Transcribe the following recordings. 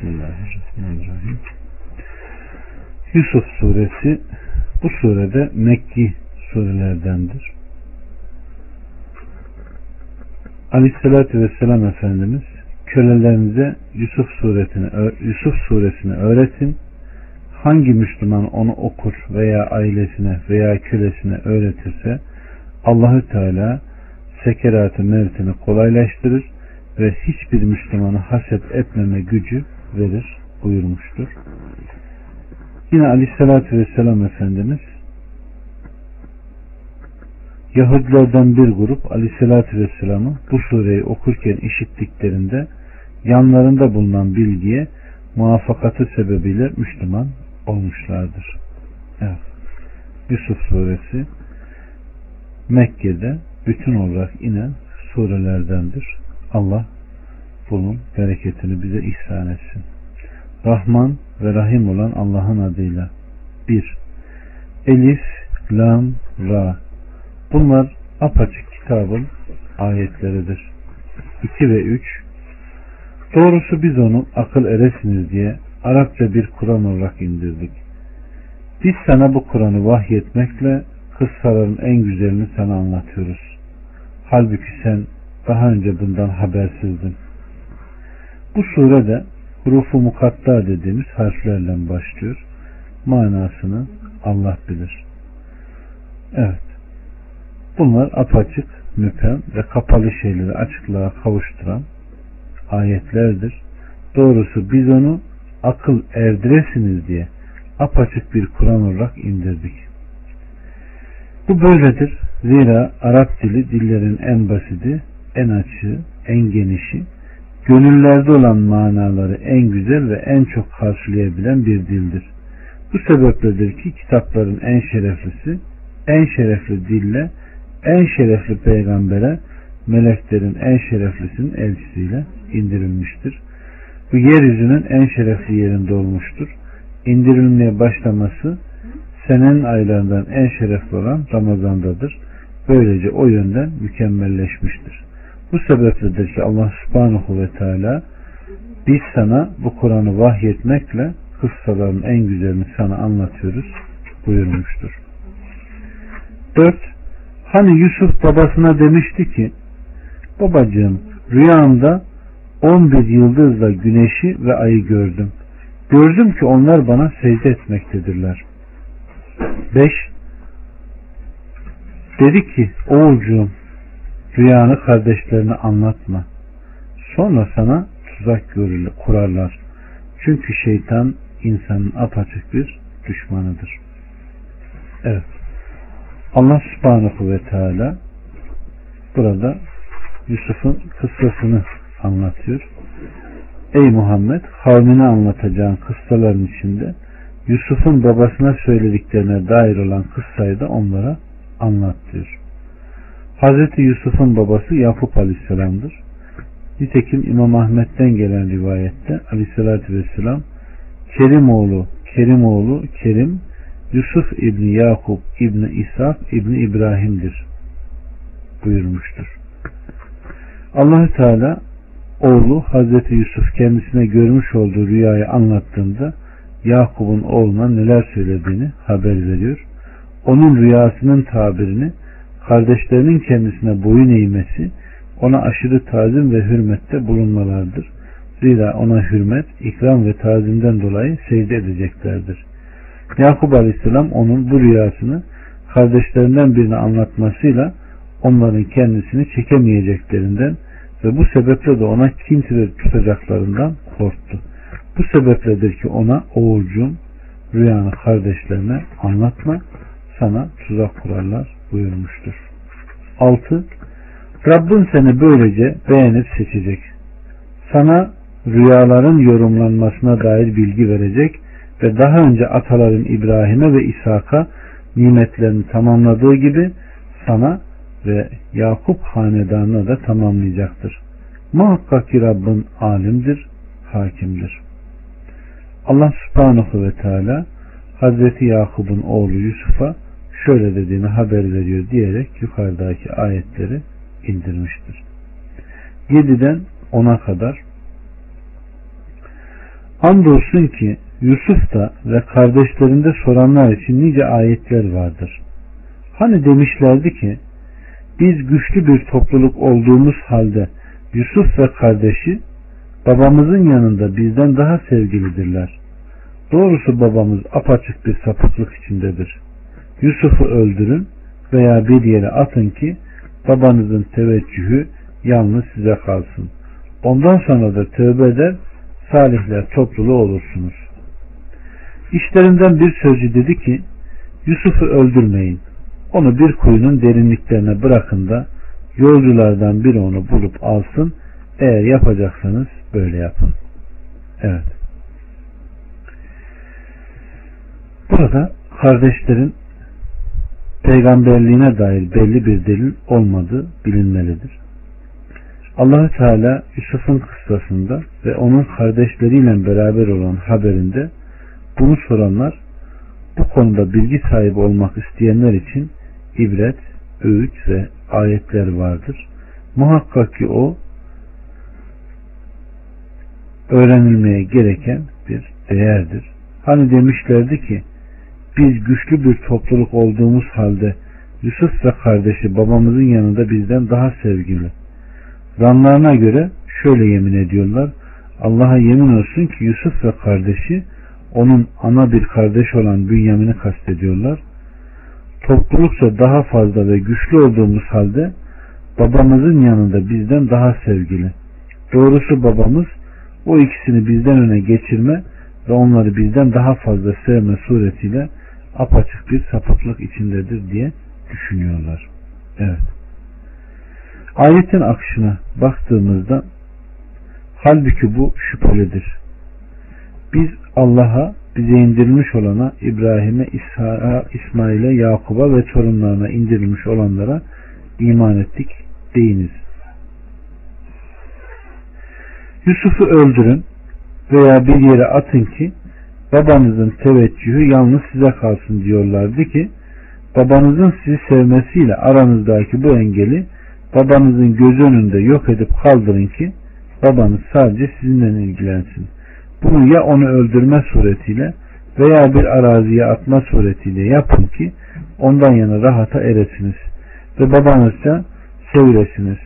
Bismillahirrahmanirrahim. Yusuf suresi bu surede Mekki surelerdendir. Aleyhissalatü Vesselam Efendimiz kölelerinize Yusuf suresini, Yusuf suresini öğretin. Hangi Müslüman onu okur veya ailesine veya kölesine öğretirse Allahü Teala sekeratı mevtini kolaylaştırır ve hiçbir Müslümanı haset etmeme gücü verir buyurmuştur. Yine Aleyhisselatü Vesselam Efendimiz Yahudilerden bir grup Aleyhisselatü Vesselam'ı bu sureyi okurken işittiklerinde yanlarında bulunan bilgiye muvaffakatı sebebiyle Müslüman olmuşlardır. Evet. Yusuf suresi Mekke'de bütün olarak inen surelerdendir. Allah bunun bereketini bize ihsan etsin. Rahman ve Rahim olan Allah'ın adıyla. 1. Elif, Lam, Ra. Bunlar apaçık kitabın ayetleridir. 2 ve 3. Doğrusu biz onu akıl eresiniz diye Arapça bir Kur'an olarak indirdik. Biz sana bu Kur'an'ı vahyetmekle kıssaların en güzelini sana anlatıyoruz. Halbuki sen daha önce bundan habersizdin. Bu surede hurufu mukatta dediğimiz harflerle başlıyor. Manasını Allah bilir. Evet. Bunlar apaçık, müpem ve kapalı şeyleri açıklığa kavuşturan ayetlerdir. Doğrusu biz onu akıl erdiresiniz diye apaçık bir Kur'an olarak indirdik. Bu böyledir. Zira Arap dili dillerin en basiti, en açığı, en genişi, gönüllerde olan manaları en güzel ve en çok karşılayabilen bir dildir. Bu sebepledir ki kitapların en şereflisi, en şerefli dille, en şerefli peygambere, meleklerin en şereflisinin elçisiyle indirilmiştir. Bu yeryüzünün en şerefli yerinde olmuştur. İndirilmeye başlaması senenin aylarından en şerefli olan Ramazan'dadır. Böylece o yönden mükemmelleşmiştir. Bu sebepledir ki Allah subhanahu ve teala biz sana bu Kur'an'ı vahyetmekle kıssaların en güzelini sana anlatıyoruz buyurmuştur. 4. Hani Yusuf babasına demişti ki babacığım rüyamda 11 yıldızla güneşi ve ayı gördüm. Gördüm ki onlar bana secde etmektedirler. 5. Dedi ki oğulcuğum rüyanı kardeşlerine anlatma. Sonra sana tuzak görülür, kurarlar. Çünkü şeytan insanın apaçık bir düşmanıdır. Evet. Allah subhanahu ve teala burada Yusuf'un kıssasını anlatıyor. Ey Muhammed kavmine anlatacağın kıssaların içinde Yusuf'un babasına söylediklerine dair olan kıssayı da onlara anlat diyor. Hazreti Yusuf'un babası Yakup Aleyhisselam'dır. Nitekim İmam Ahmet'ten gelen rivayette Aleyhisselatü Vesselam Kerim oğlu, Kerim oğlu, Kerim Yusuf İbni Yakup İbni İshak İbni İbrahim'dir buyurmuştur. Allahü Teala oğlu Hazreti Yusuf kendisine görmüş olduğu rüyayı anlattığında Yakup'un oğluna neler söylediğini haber veriyor. Onun rüyasının tabirini kardeşlerinin kendisine boyun eğmesi ona aşırı tazim ve hürmette bulunmalardır. Zira ona hürmet, ikram ve tazimden dolayı secde edeceklerdir. Yakup Aleyhisselam onun bu rüyasını kardeşlerinden birine anlatmasıyla onların kendisini çekemeyeceklerinden ve bu sebeple de ona kin tutacaklarından korktu. Bu sebepledir ki ona oğulcum rüyanı kardeşlerine anlatma sana tuzak kurarlar buyurmuştur. 6. Rabbin seni böylece beğenip seçecek. Sana rüyaların yorumlanmasına dair bilgi verecek ve daha önce ataların İbrahim'e ve İshak'a nimetlerini tamamladığı gibi sana ve Yakup hanedanına da tamamlayacaktır. Muhakkak ki Rabbin alimdir, hakimdir. Allah subhanahu ve teala Hazreti Yakup'un oğlu Yusuf'a şöyle dediğini haber veriyor diyerek yukarıdaki ayetleri indirmiştir. 7'den 10'a kadar Andolsun ki Yusuf'ta ve kardeşlerinde soranlar için nice ayetler vardır. Hani demişlerdi ki biz güçlü bir topluluk olduğumuz halde Yusuf ve kardeşi babamızın yanında bizden daha sevgilidirler. Doğrusu babamız apaçık bir sapıklık içindedir. Yusuf'u öldürün veya bir yere atın ki babanızın teveccühü yalnız size kalsın. Ondan sonra da tövbe eder, salihler topluluğu olursunuz. İşlerinden bir sözcü dedi ki, Yusuf'u öldürmeyin. Onu bir kuyunun derinliklerine bırakın da yolculardan biri onu bulup alsın. Eğer yapacaksanız böyle yapın. Evet. Burada kardeşlerin peygamberliğine dair belli bir delil olmadığı bilinmelidir. allah Teala Yusuf'un kıssasında ve onun kardeşleriyle beraber olan haberinde bunu soranlar bu konuda bilgi sahibi olmak isteyenler için ibret, öğüt ve ayetler vardır. Muhakkak ki o öğrenilmeye gereken bir değerdir. Hani demişlerdi ki biz güçlü bir topluluk olduğumuz halde Yusuf ve kardeşi babamızın yanında bizden daha sevgili. Zanlarına göre şöyle yemin ediyorlar. Allah'a yemin olsun ki Yusuf ve kardeşi onun ana bir kardeş olan Bünyamin'i kastediyorlar. Toplulukça daha fazla ve güçlü olduğumuz halde babamızın yanında bizden daha sevgili. Doğrusu babamız o ikisini bizden öne geçirme ve onları bizden daha fazla sevme suretiyle apaçık bir sapıklık içindedir diye düşünüyorlar. Evet. Ayetin akışına baktığımızda halbuki bu şüphelidir. Biz Allah'a bize indirilmiş olana İbrahim'e, İsa'ya, İsmail'e, Yakub'a ve torunlarına indirilmiş olanlara iman ettik deyiniz. Yusuf'u öldürün veya bir yere atın ki babanızın teveccühü yalnız size kalsın diyorlardı ki babanızın sizi sevmesiyle aranızdaki bu engeli babanızın göz önünde yok edip kaldırın ki babanız sadece sizinle ilgilensin. Bunu ya onu öldürme suretiyle veya bir araziye atma suretiyle yapın ki ondan yana rahata eresiniz ve babanızca sevilesiniz.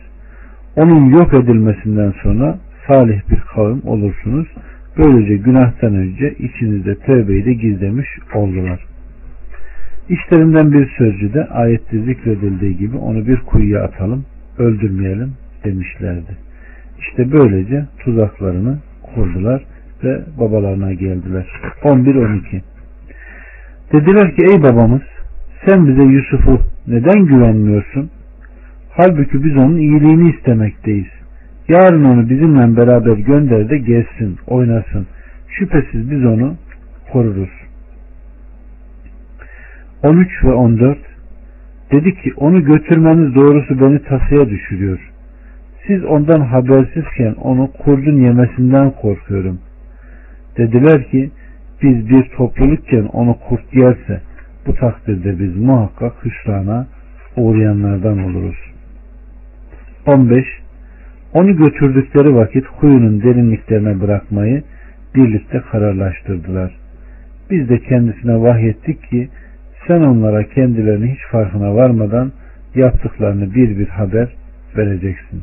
Onun yok edilmesinden sonra salih bir kavim olursunuz. Böylece günahtan önce içinizde tövbeyi de gizlemiş oldular. İşlerinden bir sözcü de ayette zikredildiği gibi onu bir kuyuya atalım, öldürmeyelim demişlerdi. İşte böylece tuzaklarını kurdular ve babalarına geldiler. 11-12 Dediler ki ey babamız sen bize Yusuf'u neden güvenmiyorsun? Halbuki biz onun iyiliğini istemekteyiz. Yarın onu bizimle beraber gönder de gezsin, oynasın. Şüphesiz biz onu koruruz. 13 ve 14 Dedi ki onu götürmeniz doğrusu beni tasaya düşürüyor. Siz ondan habersizken onu kurdun yemesinden korkuyorum. Dediler ki biz bir toplulukken onu kurt yerse bu takdirde biz muhakkak hüsrana uğrayanlardan oluruz. 15 onu götürdükleri vakit kuyunun derinliklerine bırakmayı birlikte kararlaştırdılar. Biz de kendisine vahyettik ki sen onlara kendilerini hiç farkına varmadan yaptıklarını bir bir haber vereceksin.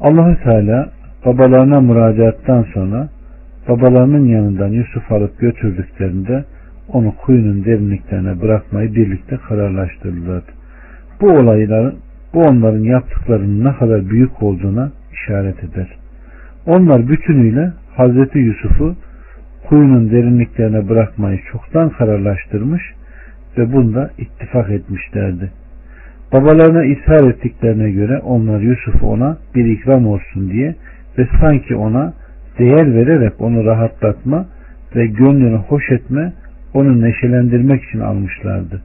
Allahü Teala babalarına müracaattan sonra babalarının yanından Yusuf alıp götürdüklerinde onu kuyunun derinliklerine bırakmayı birlikte kararlaştırdılar. Bu olayların bu onların yaptıklarının ne kadar büyük olduğuna işaret eder. Onlar bütünüyle Hazreti Yusuf'u kuyunun derinliklerine bırakmayı çoktan kararlaştırmış ve bunda ittifak etmişlerdi. Babalarına ishar ettiklerine göre onlar Yusuf'u ona bir ikram olsun diye ve sanki ona değer vererek onu rahatlatma ve gönlünü hoş etme, onu neşelendirmek için almışlardı.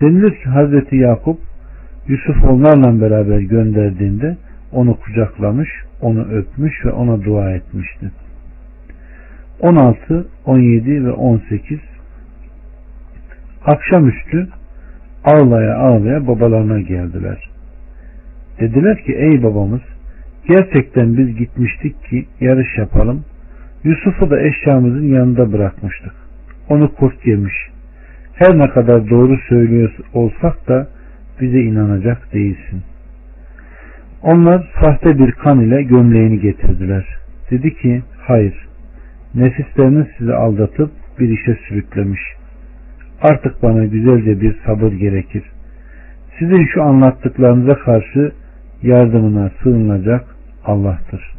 Denilir ki Hazreti Yakup Yusuf onlarla beraber gönderdiğinde onu kucaklamış, onu öpmüş ve ona dua etmişti. 16, 17 ve 18 Akşamüstü ağlaya ağlaya babalarına geldiler. Dediler ki ey babamız gerçekten biz gitmiştik ki yarış yapalım Yusuf'u da eşyamızın yanında bırakmıştık. Onu kurt yemiş. Her ne kadar doğru söylüyor olsak da bize inanacak değilsin. Onlar sahte bir kan ile gömleğini getirdiler. Dedi ki hayır nefisleriniz sizi aldatıp bir işe sürüklemiş. Artık bana güzelce bir sabır gerekir. Sizin şu anlattıklarınıza karşı yardımına sığınacak Allah'tır.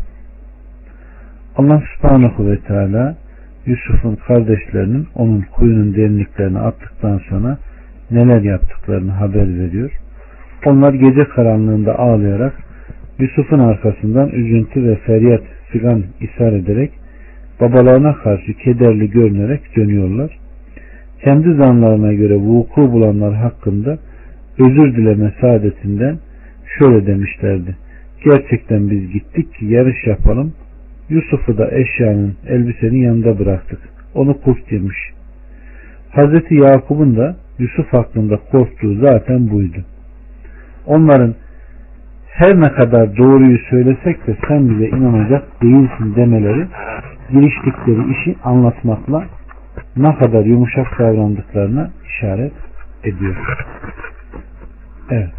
Allah subhanahu ve teala Yusuf'un kardeşlerinin onun kuyunun derinliklerine attıktan sonra neler yaptıklarını haber veriyor. Onlar gece karanlığında ağlayarak Yusuf'un arkasından üzüntü ve feryat figan ishar ederek babalarına karşı kederli görünerek dönüyorlar. Kendi zanlarına göre vuku bulanlar hakkında özür dileme saadetinden şöyle demişlerdi. Gerçekten biz gittik ki yarış yapalım. Yusuf'u da eşyanın, elbisenin yanında bıraktık. Onu kurt yemiş. Hazreti Yakup'un da Yusuf hakkında korktuğu zaten buydu. Onların her ne kadar doğruyu söylesek de sen bize inanacak değilsin demeleri giriştikleri işi anlatmakla ne kadar yumuşak davrandıklarına işaret ediyor. Evet.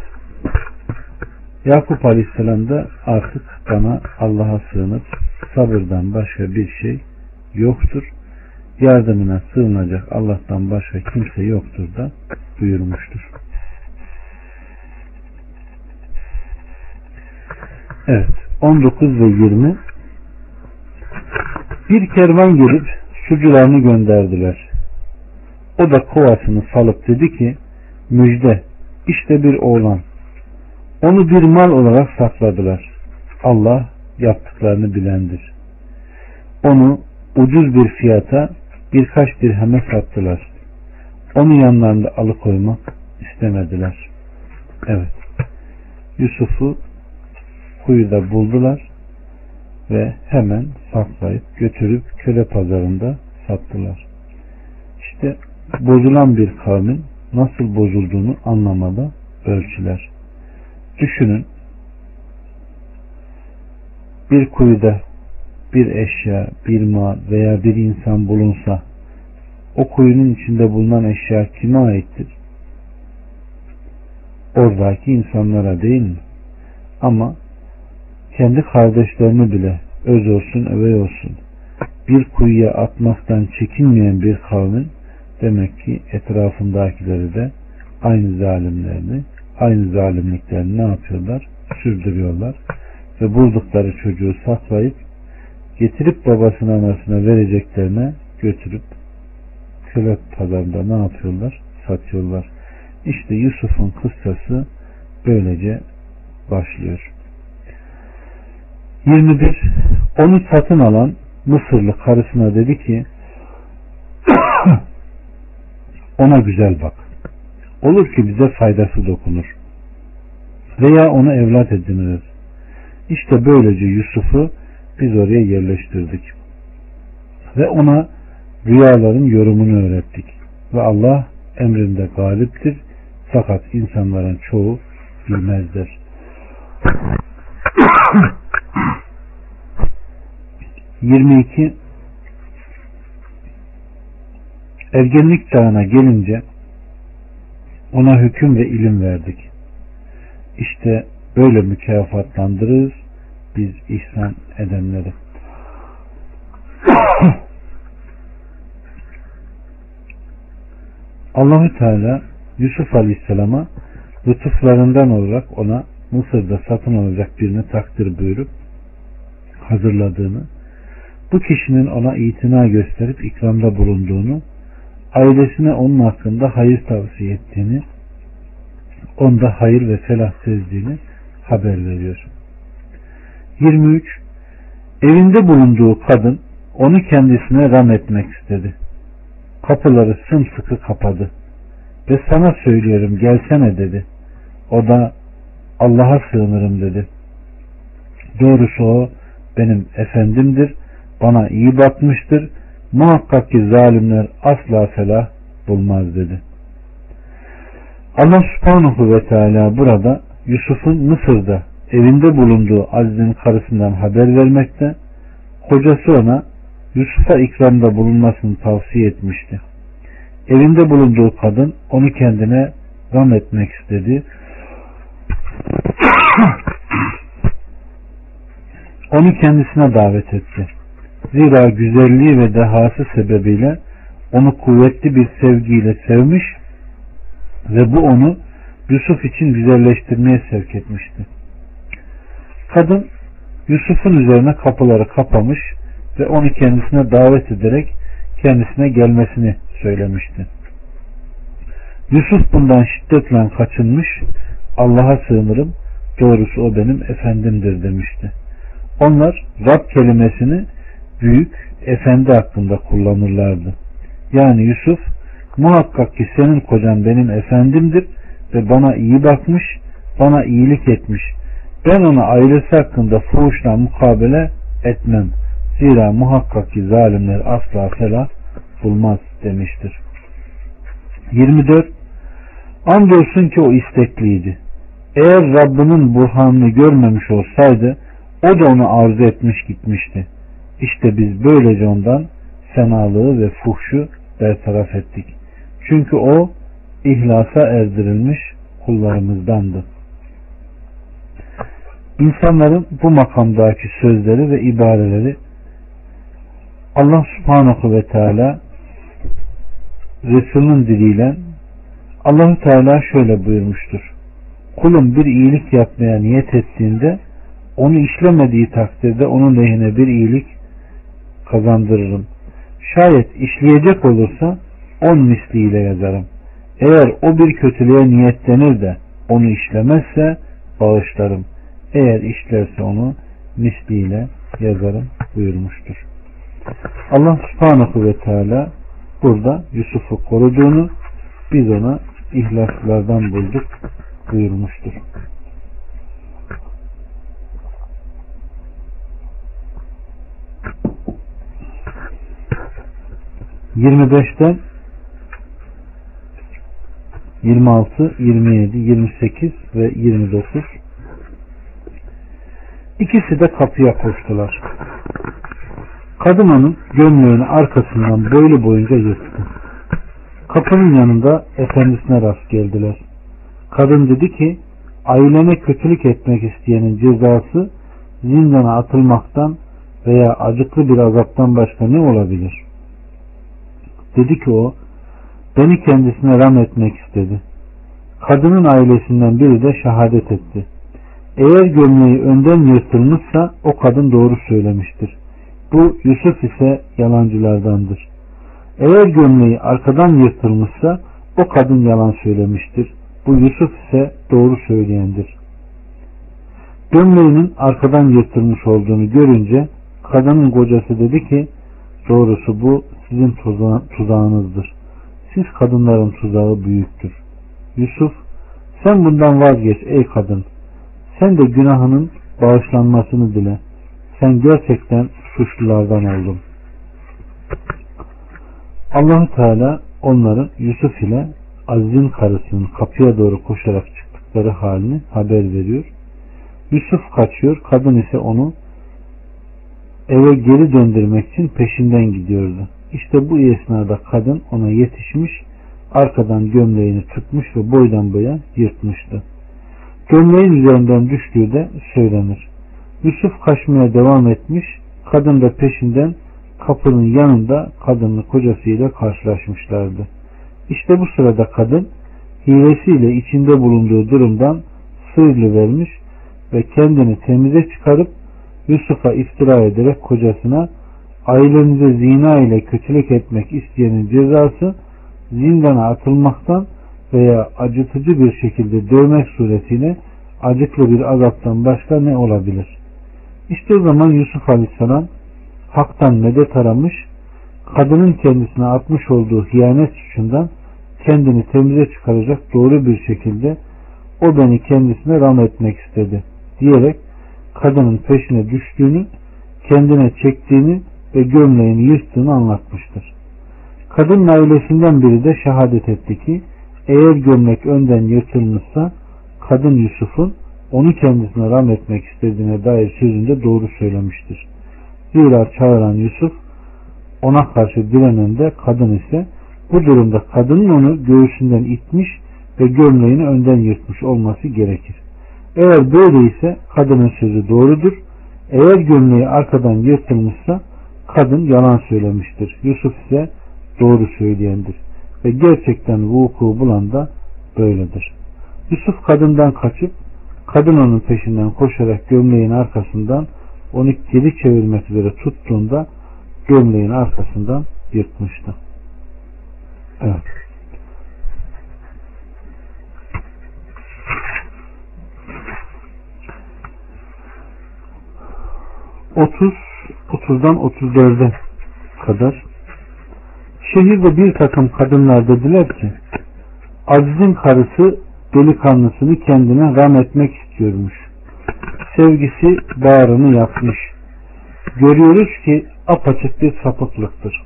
Yakup Aleyhisselam da artık bana Allah'a sığınıp sabırdan başka bir şey yoktur. Yardımına sığınacak Allah'tan başka kimse yoktur da buyurmuştur. Evet. 19 ve 20 Bir kervan gelip sucularını gönderdiler. O da kovasını salıp dedi ki müjde işte bir oğlan. Onu bir mal olarak sakladılar. Allah yaptıklarını bilendir. Onu ucuz bir fiyata birkaç dirheme sattılar. Onu yanlarında alıkoymak istemediler. Evet. Yusuf'u kuyuda buldular ve hemen saklayıp götürüp köle pazarında sattılar. İşte bozulan bir kavmin nasıl bozulduğunu anlamada ölçüler. Düşünün bir kuyuda bir eşya, bir mal veya bir insan bulunsa o kuyunun içinde bulunan eşya kime aittir? Oradaki insanlara değil mi? Ama kendi kardeşlerini bile öz olsun övey olsun bir kuyuya atmaktan çekinmeyen bir kavmin demek ki etrafındakileri de aynı zalimlerini aynı zalimliklerini ne yapıyorlar? Sürdürüyorlar ve buldukları çocuğu saklayıp getirip babasına anasına vereceklerine götürüp köle pazarında ne yapıyorlar? Satıyorlar. İşte Yusuf'un kıssası böylece başlıyor. 21. Onu satın alan Mısırlı karısına dedi ki ona güzel bak. Olur ki bize faydası dokunur. Veya onu evlat ediniriz. İşte böylece Yusuf'u biz oraya yerleştirdik. Ve ona rüyaların yorumunu öğrettik. Ve Allah emrinde galiptir. Fakat insanların çoğu bilmezler. 22 Ergenlik çağına gelince ona hüküm ve ilim verdik. İşte böyle mükafatlandırırız biz ihsan edenleri. Allahü Teala Yusuf Aleyhisselam'a lütuflarından olarak ona Mısır'da satın alacak birini takdir buyurup hazırladığını, bu kişinin ona itina gösterip ikramda bulunduğunu, ailesine onun hakkında hayır tavsiye ettiğini, onda hayır ve felah sezdiğini haber veriyor. 23. Evinde bulunduğu kadın onu kendisine ram etmek istedi. Kapıları sımsıkı kapadı. Ve sana söylüyorum gelsene dedi. O da Allah'a sığınırım dedi. Doğrusu o benim efendimdir, bana iyi bakmıştır, muhakkak ki zalimler asla felah bulmaz dedi. Allah subhanahu ve teala burada Yusuf'un Mısır'da evinde bulunduğu Aziz'in karısından haber vermekte, kocası ona Yusuf'a ikramda bulunmasını tavsiye etmişti. Evinde bulunduğu kadın onu kendine ram etmek istedi. onu kendisine davet etti. Zira güzelliği ve dehası sebebiyle onu kuvvetli bir sevgiyle sevmiş ve bu onu Yusuf için güzelleştirmeye sevk etmişti. Kadın Yusuf'un üzerine kapıları kapamış ve onu kendisine davet ederek kendisine gelmesini söylemişti. Yusuf bundan şiddetle kaçınmış, Allah'a sığınırım, doğrusu o benim efendimdir demişti. Onlar Rab kelimesini büyük, efendi hakkında kullanırlardı. Yani Yusuf, muhakkak ki senin kocan benim efendimdir ve bana iyi bakmış, bana iyilik etmiş. Ben ona ailesi hakkında fuhuşla mukabele etmem. Zira muhakkak ki zalimler asla felah bulmaz demiştir. 24. Andolsun ki o istekliydi. Eğer Rabbinin burhanını görmemiş olsaydı o da onu arzu etmiş gitmişti. İşte biz böylece ondan fenalığı ve fuhşu bertaraf ettik. Çünkü o ihlasa erdirilmiş kullarımızdandı. İnsanların bu makamdaki sözleri ve ibareleri Allah subhanahu ve teala Resulünün diliyle Allahu Teala şöyle buyurmuştur. Kulum bir iyilik yapmaya niyet ettiğinde onu işlemediği takdirde onun lehine bir iyilik kazandırırım. Şayet işleyecek olursa on misliyle yazarım. Eğer o bir kötülüğe niyetlenir de onu işlemezse bağışlarım. Eğer işlerse onu misliyle yazarım buyurmuştur. Allah subhanahu ve teala burada Yusuf'u koruduğunu biz ona ihlaslardan bulduk buyurmuştur. 25'ten 26, 27, 28 ve 29 İkisi de kapıya koştular. Kadın onun gömleğini arkasından böyle boyunca yırttı. Kapının yanında efendisine rast geldiler. Kadın dedi ki ailene kötülük etmek isteyenin cezası zindana atılmaktan veya acıklı bir azaptan başka ne olabilir? Dedi ki o, beni kendisine ram etmek istedi. Kadının ailesinden biri de şehadet etti. Eğer gömleği önden yırtılmışsa o kadın doğru söylemiştir. Bu Yusuf ise yalancılardandır. Eğer gömleği arkadan yırtılmışsa o kadın yalan söylemiştir. Bu Yusuf ise doğru söyleyendir. Gömleğinin arkadan yırtılmış olduğunu görünce kadının kocası dedi ki doğrusu bu sizin tuzağınızdır. Siz kadınların tuzağı büyüktür. Yusuf sen bundan vazgeç ey kadın. Sen de günahının bağışlanmasını dile. Sen gerçekten suçlulardan oldun. allah Teala onların Yusuf ile Aziz'in karısının kapıya doğru koşarak çıktıkları halini haber veriyor. Yusuf kaçıyor, kadın ise onu eve geri döndürmek için peşinden gidiyordu. İşte bu esnada kadın ona yetişmiş, arkadan gömleğini tutmuş ve boydan boya yırtmıştı. Gömleğin üzerinden düştüğü de söylenir. Yusuf kaçmaya devam etmiş, kadın da peşinden kapının yanında kadınlı kocasıyla karşılaşmışlardı. İşte bu sırada kadın hilesiyle içinde bulunduğu durumdan vermiş ve kendini temize çıkarıp Yusuf'a iftira ederek kocasına ailenize zina ile kötülük etmek isteyenin cezası zindana atılmaktan veya acıtıcı bir şekilde dövmek suretiyle acıklı bir azaptan başka ne olabilir? İşte o zaman Yusuf Aleyhisselam haktan medet aramış, kadının kendisine atmış olduğu hiyanet suçundan kendini temize çıkaracak doğru bir şekilde o beni kendisine ram etmek istedi diyerek kadının peşine düştüğünü, kendine çektiğini ve gömleğini yırttığını anlatmıştır. Kadının ailesinden biri de şehadet etti ki eğer gömlek önden yırtılmışsa kadın Yusuf'un onu kendisine ram etmek istediğine dair sözünde doğru söylemiştir. Zira çağıran Yusuf ona karşı direnen de kadın ise bu durumda kadının onu göğsünden itmiş ve gömleğini önden yırtmış olması gerekir. Eğer böyleyse kadının sözü doğrudur. Eğer gömleği arkadan yırtılmışsa kadın yalan söylemiştir. Yusuf ise doğru söyleyendir. Ve gerçekten vuku bulan da böyledir. Yusuf kadından kaçıp kadın onun peşinden koşarak gömleğin arkasından onu geri çevirmek üzere tuttuğunda gömleğin arkasından yırtmıştı. Evet. 30 30'dan 34'e kadar şehirde bir takım kadınlar dediler ki Aziz'in karısı delikanlısını kendine ram etmek istiyormuş. Sevgisi bağrını yapmış. Görüyoruz ki apaçık bir sapıklıktır.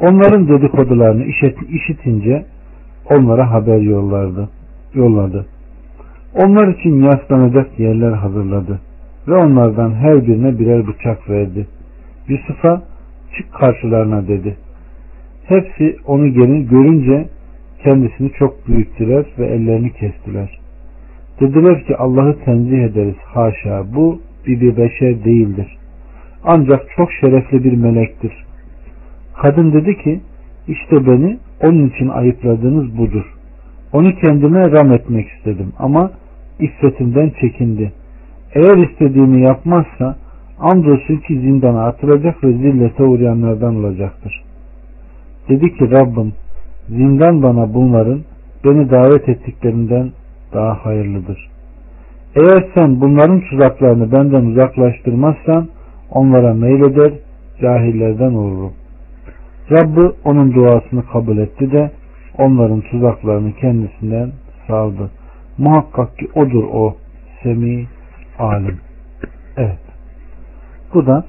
Onların dedikodularını işitince onlara haber yollardı. yolladı. Onlar için yaslanacak yerler hazırladı ve onlardan her birine birer bıçak verdi. Yusuf'a çık karşılarına dedi. Hepsi onu gelin görünce kendisini çok büyüttüler ve ellerini kestiler. Dediler ki Allah'ı tenzih ederiz. Haşa bu bir, bir beşer değildir. Ancak çok şerefli bir melektir. Kadın dedi ki işte beni onun için ayıpladığınız budur. Onu kendime ram etmek istedim ama iffetimden çekindi. Eğer istediğini yapmazsa andolsun ki zindana atılacak ve zillete uğrayanlardan olacaktır. Dedi ki Rabbim zindan bana bunların beni davet ettiklerinden daha hayırlıdır. Eğer sen bunların tuzaklarını benden uzaklaştırmazsan onlara meyleder, cahillerden olurum. Rabbi onun duasını kabul etti de onların tuzaklarını kendisinden saldı. Muhakkak ki odur o, semi alim. Evet. Bu da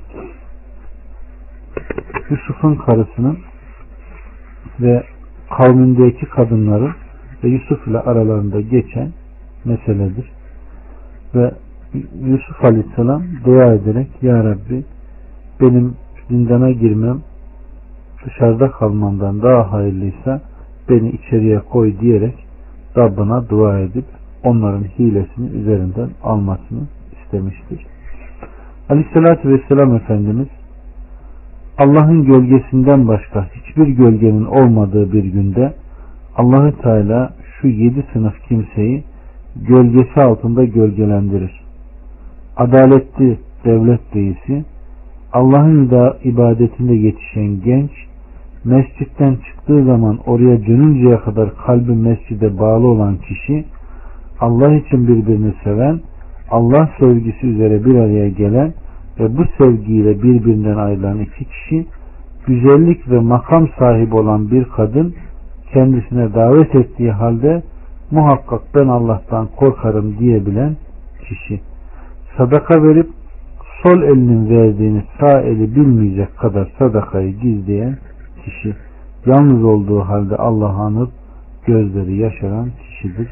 Yusuf'un karısının ve kavmindeki kadınların ve Yusuf ile aralarında geçen meseledir. Ve Yusuf Aleyhisselam dua ederek Ya Rabbi benim zindana girmem dışarıda kalmamdan daha hayırlıysa beni içeriye koy diyerek Rabbına dua edip onların hilesini üzerinden almasını istemiştir. Aleyhissalatü Vesselam Efendimiz Allah'ın gölgesinden başka hiçbir gölgenin olmadığı bir günde Allahü Teala şu yedi sınıf kimseyi gölgesi altında gölgelendirir. Adaletli devlet reisi, Allah'ın da ibadetinde yetişen genç, mescitten çıktığı zaman oraya dönünceye kadar kalbi mescide bağlı olan kişi, Allah için birbirini seven, Allah sevgisi üzere bir araya gelen ve bu sevgiyle birbirinden ayrılan iki kişi güzellik ve makam sahibi olan bir kadın kendisine davet ettiği halde muhakkak ben Allah'tan korkarım diyebilen kişi. Sadaka verip sol elinin verdiğini sağ eli bilmeyecek kadar sadakayı gizleyen kişi. Yalnız olduğu halde Allah'ı anıp gözleri yaşaran kişidir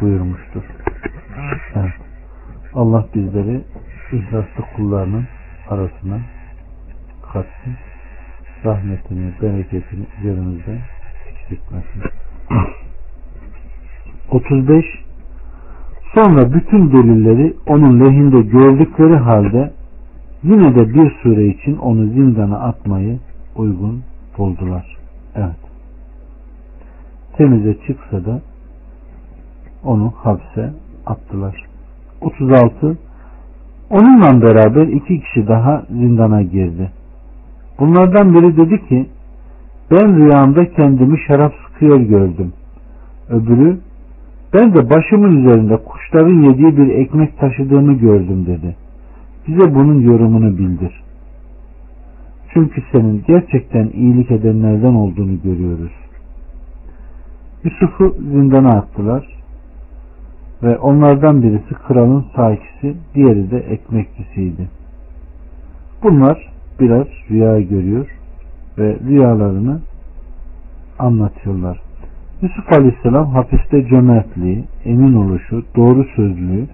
buyurmuştur. Evet. Allah bizleri ihlaslı kullarının arasına katsın. Rahmetini, bereketini üzerimizden eksiltmesin. 35 Sonra bütün delilleri onun lehinde gördükleri halde yine de bir süre için onu zindana atmayı uygun buldular. Evet. Temize çıksa da onu hapse attılar. 36 Onunla beraber iki kişi daha zindana girdi. Bunlardan biri dedi ki ben rüyamda kendimi şarap sıkıyor gördüm. Öbürü ben de başımın üzerinde kuşların yediği bir ekmek taşıdığımı gördüm dedi. Bize bunun yorumunu bildir. Çünkü senin gerçekten iyilik edenlerden olduğunu görüyoruz. Yusuf'u zindana attılar ve onlardan birisi kralın sakisi, diğeri de ekmekçisiydi. Bunlar biraz rüya görüyor ve rüyalarını anlatıyorlar. Yusuf Aleyhisselam hapiste cömertliği, emin oluşu, doğru sözlüğü,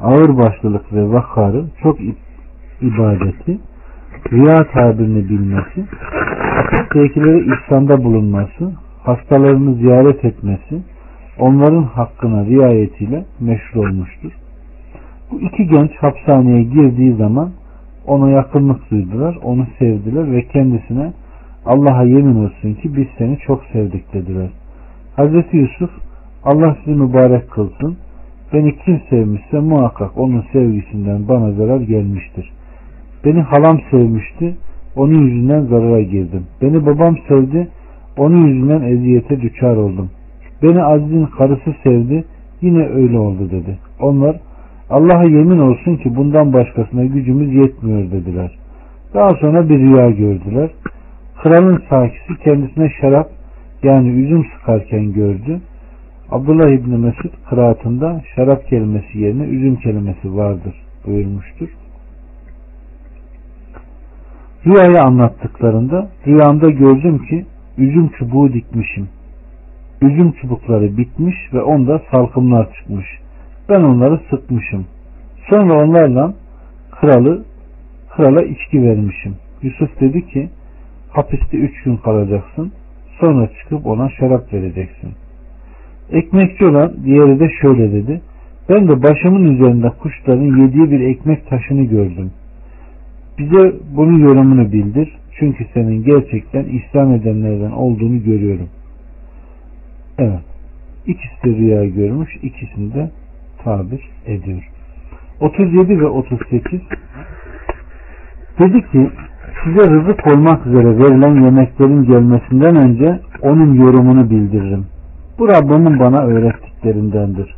ağır başlılık ve vakarı, çok ibadeti, rüya tabirini bilmesi, hakkındakilere ihsanda bulunması, hastalarını ziyaret etmesi, onların hakkına riayetiyle meşhur olmuştur. Bu iki genç hapishaneye girdiği zaman ona yakınlık duydular, onu sevdiler ve kendisine Allah'a yemin olsun ki biz seni çok sevdik dediler. Hazreti Yusuf Allah sizi mübarek kılsın. Beni kim sevmişse muhakkak onun sevgisinden bana zarar gelmiştir. Beni halam sevmişti. Onun yüzünden zarara girdim. Beni babam sevdi. Onun yüzünden eziyete düçar oldum. Beni Aziz'in karısı sevdi. Yine öyle oldu dedi. Onlar Allah'a yemin olsun ki bundan başkasına gücümüz yetmiyor dediler. Daha sonra bir rüya gördüler. Kralın sakisi kendisine şarap yani üzüm sıkarken gördü. Abdullah İbni Mesud kıraatında şarap kelimesi yerine üzüm kelimesi vardır buyurmuştur. Rüyayı anlattıklarında rüyamda gördüm ki üzüm çubuğu dikmişim. Üzüm çubukları bitmiş ve onda salkımlar çıkmış. Ben onları sıkmışım. Sonra onlarla kralı krala içki vermişim. Yusuf dedi ki hapiste üç gün kalacaksın. Sonra çıkıp ona şarap vereceksin. Ekmekçi olan diğeri de şöyle dedi. Ben de başımın üzerinde kuşların yediği bir ekmek taşını gördüm. Bize bunun yorumunu bildir. Çünkü senin gerçekten İslam edenlerden olduğunu görüyorum. Evet. İkisi de rüya görmüş. ikisini de tabir ediyor. 37 ve 38 dedi ki size rızık olmak üzere verilen yemeklerin gelmesinden önce onun yorumunu bildiririm. Bu Rabbimin bana öğrettiklerindendir.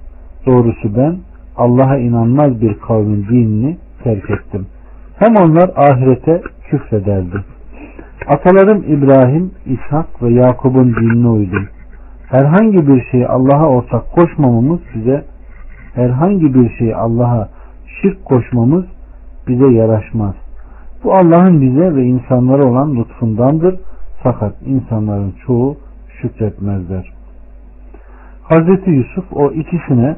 Doğrusu ben Allah'a inanmaz bir kavmin dinini terk ettim. Hem onlar ahirete küfrederdi. Atalarım İbrahim, İshak ve Yakup'un dinine uydum. Herhangi bir şeyi Allah'a ortak koşmamamız bize herhangi bir şeyi Allah'a şirk koşmamız bize yaraşmaz. Bu Allah'ın bize ve insanlara olan lütfundandır. Fakat insanların çoğu şükretmezler. Hazreti Yusuf o ikisine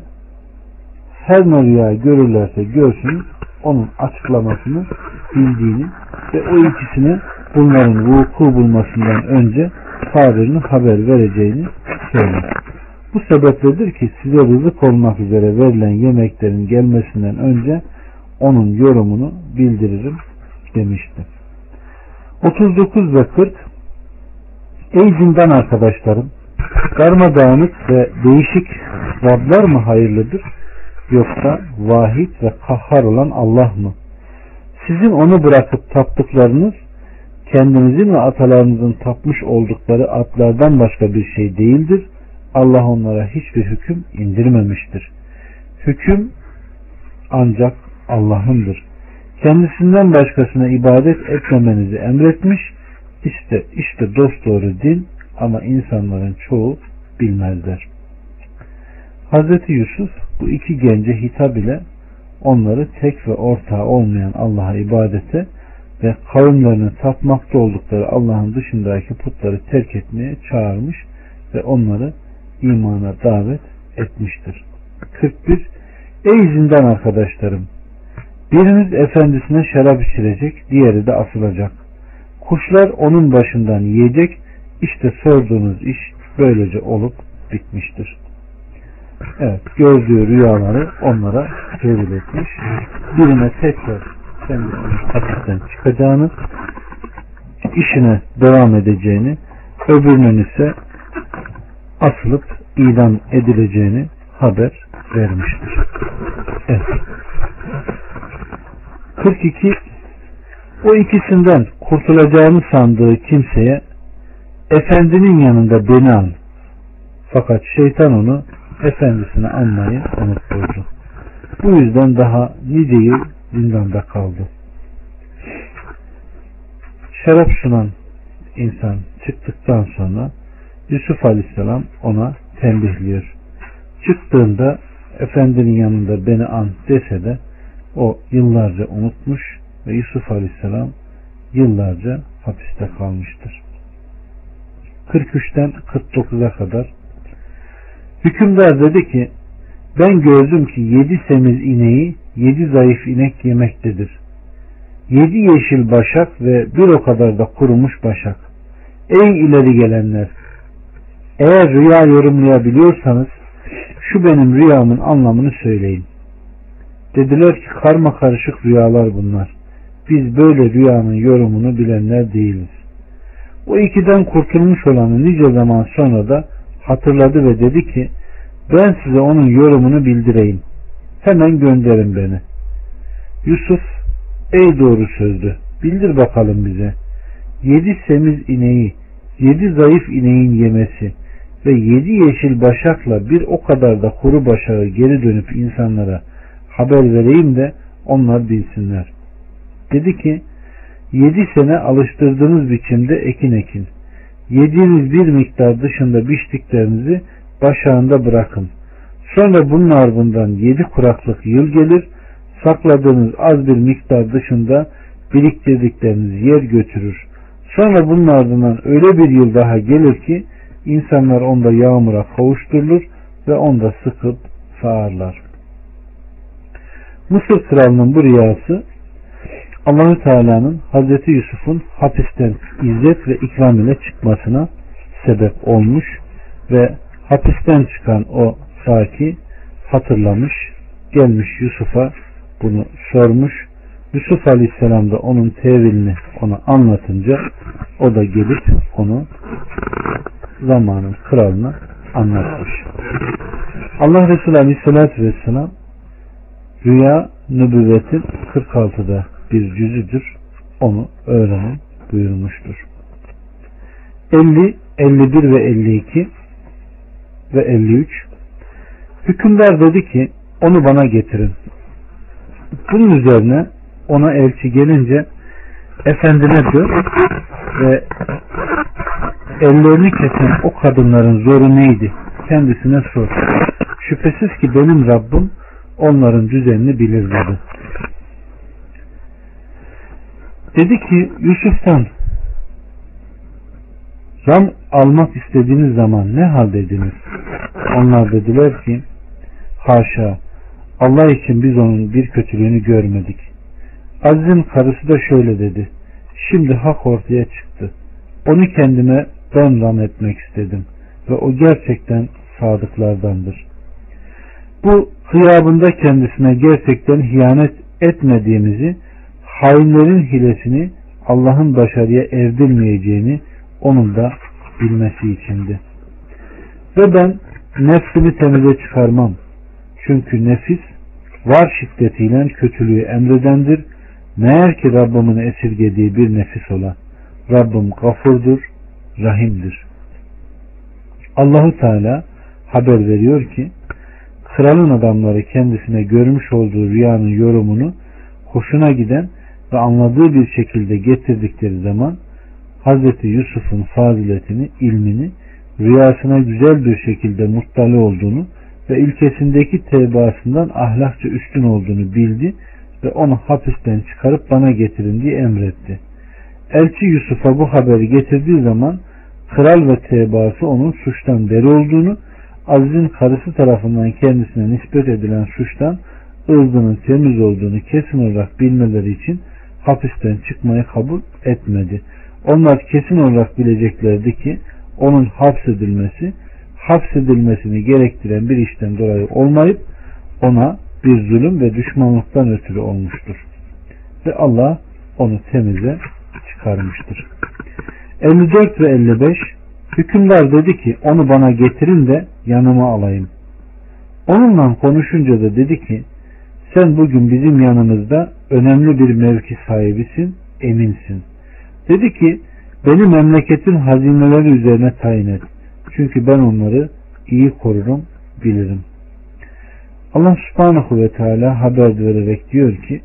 her ne rüya görürlerse görsün onun açıklamasını bildiğini ve o ikisine bunların vuku bulmasından önce tabirini haber vereceğini söyler. Bu sebepledir ki size rızık olmak üzere verilen yemeklerin gelmesinden önce onun yorumunu bildiririm demişti. 39 ve 40 Ey zindan arkadaşlarım darmadağınık ve değişik Rablar mı hayırlıdır yoksa vahid ve kahhar olan Allah mı? Sizin onu bırakıp taptıklarınız kendinizin ve atalarınızın tapmış oldukları atlardan başka bir şey değildir. Allah onlara hiçbir hüküm indirmemiştir. Hüküm ancak Allah'ındır. Kendisinden başkasına ibadet etmemenizi emretmiş. İşte işte dost doğru din ama insanların çoğu bilmezler. Hazreti Yusuf bu iki gence hitap ile onları tek ve ortağı olmayan Allah'a ibadete ve kavimlerinin tapmakta oldukları Allah'ın dışındaki putları terk etmeye çağırmış ve onları imana davet etmiştir. 41. Ey zindan arkadaşlarım! Biriniz efendisine şarap içirecek, diğeri de asılacak. Kuşlar onun başından yiyecek, işte sorduğunuz iş böylece olup bitmiştir. Evet, gördüğü rüyaları onlara tevil etmiş. Birine tekrar hapisten çıkacağını, işine devam edeceğini, öbürünün ise asılıp idam edileceğini haber vermiştir. Evet. 42 O ikisinden kurtulacağını sandığı kimseye efendinin yanında beni an. Fakat şeytan onu efendisine anmayı unutturdu. Bu yüzden daha nice yıl zindanda kaldı. Şarap sunan insan çıktıktan sonra Yusuf Aleyhisselam ona tembihliyor. Çıktığında efendinin yanında beni an dese de o yıllarca unutmuş ve Yusuf Aleyhisselam yıllarca hapiste kalmıştır. 43'ten 49'a kadar hükümdar dedi ki ben gördüm ki yedi semiz ineği yedi zayıf inek yemektedir. yedi yeşil başak ve bir o kadar da kurumuş başak. Ey ileri gelenler! Eğer rüya yorumlayabiliyorsanız şu benim rüyamın anlamını söyleyin. Dediler ki karma karışık rüyalar bunlar. Biz böyle rüyanın yorumunu bilenler değiliz. O ikiden kurtulmuş olanı nice zaman sonra da hatırladı ve dedi ki ben size onun yorumunu bildireyim. Hemen gönderin beni. Yusuf ey doğru sözlü bildir bakalım bize. Yedi semiz ineği, yedi zayıf ineğin yemesi ve yedi yeşil başakla bir o kadar da kuru başağı geri dönüp insanlara haber vereyim de onlar bilsinler. Dedi ki yedi sene alıştırdığınız biçimde ekin ekin. Yediğiniz bir miktar dışında biçtiklerinizi başağında bırakın. Sonra bunun ardından yedi kuraklık yıl gelir. Sakladığınız az bir miktar dışında biriktirdikleriniz yer götürür. Sonra bunun ardından öyle bir yıl daha gelir ki insanlar onda yağmura kavuşturulur ve onda sıkıp sağarlar. Mısır kralının bu rüyası Allahü Teala'nın Hazreti Yusuf'un hapisten izzet ve ikram ile çıkmasına sebep olmuş ve hapisten çıkan o saki hatırlamış, gelmiş Yusuf'a bunu sormuş. Yusuf Aleyhisselam da onun tevilini ona anlatınca o da gelip onu zamanın kralına anlatmış. Allah Resulü Aleyhisselatü Vesselam rüya nübüvvetin 46'da bir cüzüdür. Onu öğrenin buyurmuştur. 50, 51 ve 52 ve 53 Hükümdar dedi ki onu bana getirin. Bunun üzerine ona elçi gelince efendine dön ve ellerini kesen o kadınların zoru neydi? Kendisine sor. Şüphesiz ki benim Rabbim onların düzenini bilir dedi. Dedi ki Yusuf'tan zam almak istediğiniz zaman ne haldeydiniz? Onlar dediler ki haşa Allah için biz onun bir kötülüğünü görmedik. Aziz'in karısı da şöyle dedi. Şimdi hak ortaya çıktı. Onu kendime ben zam etmek istedim. Ve o gerçekten sadıklardandır. Bu hıyabında kendisine gerçekten hiyanet etmediğimizi hainlerin hilesini Allah'ın başarıya erdirmeyeceğini onun da bilmesi içindi. Ve ben nefsimi temize çıkarmam. Çünkü nefis var şiddetiyle kötülüğü emredendir. Meğer ki Rabbimin esirgediği bir nefis ola. Rabbim gafurdur, rahimdir. Allahu Teala haber veriyor ki kralın adamları kendisine görmüş olduğu rüyanın yorumunu hoşuna giden ve anladığı bir şekilde getirdikleri zaman Hazreti Yusuf'un faziletini, ilmini, rüyasına güzel bir şekilde muttali olduğunu ve ülkesindeki tebaasından ahlakça üstün olduğunu bildi ve onu hapisten çıkarıp bana getirin diye emretti. Elçi Yusuf'a bu haberi getirdiği zaman kral ve tebaası onun suçtan beri olduğunu, Aziz'in karısı tarafından kendisine nispet edilen suçtan ırzının temiz olduğunu kesin olarak bilmeleri için hapisten çıkmayı kabul etmedi. Onlar kesin olarak bileceklerdi ki onun hapsedilmesi hapsedilmesini gerektiren bir işten dolayı olmayıp ona bir zulüm ve düşmanlıktan ötürü olmuştur. Ve Allah onu temize çıkarmıştır. 54 ve 55 Hükümdar dedi ki onu bana getirin de yanıma alayım. Onunla konuşunca da dedi ki sen bugün bizim yanımızda önemli bir mevki sahibisin, eminsin. Dedi ki beni memleketin hazineleri üzerine tayin et. Çünkü ben onları iyi korurum, bilirim. Allah subhanahu ve teala haber vererek diyor ki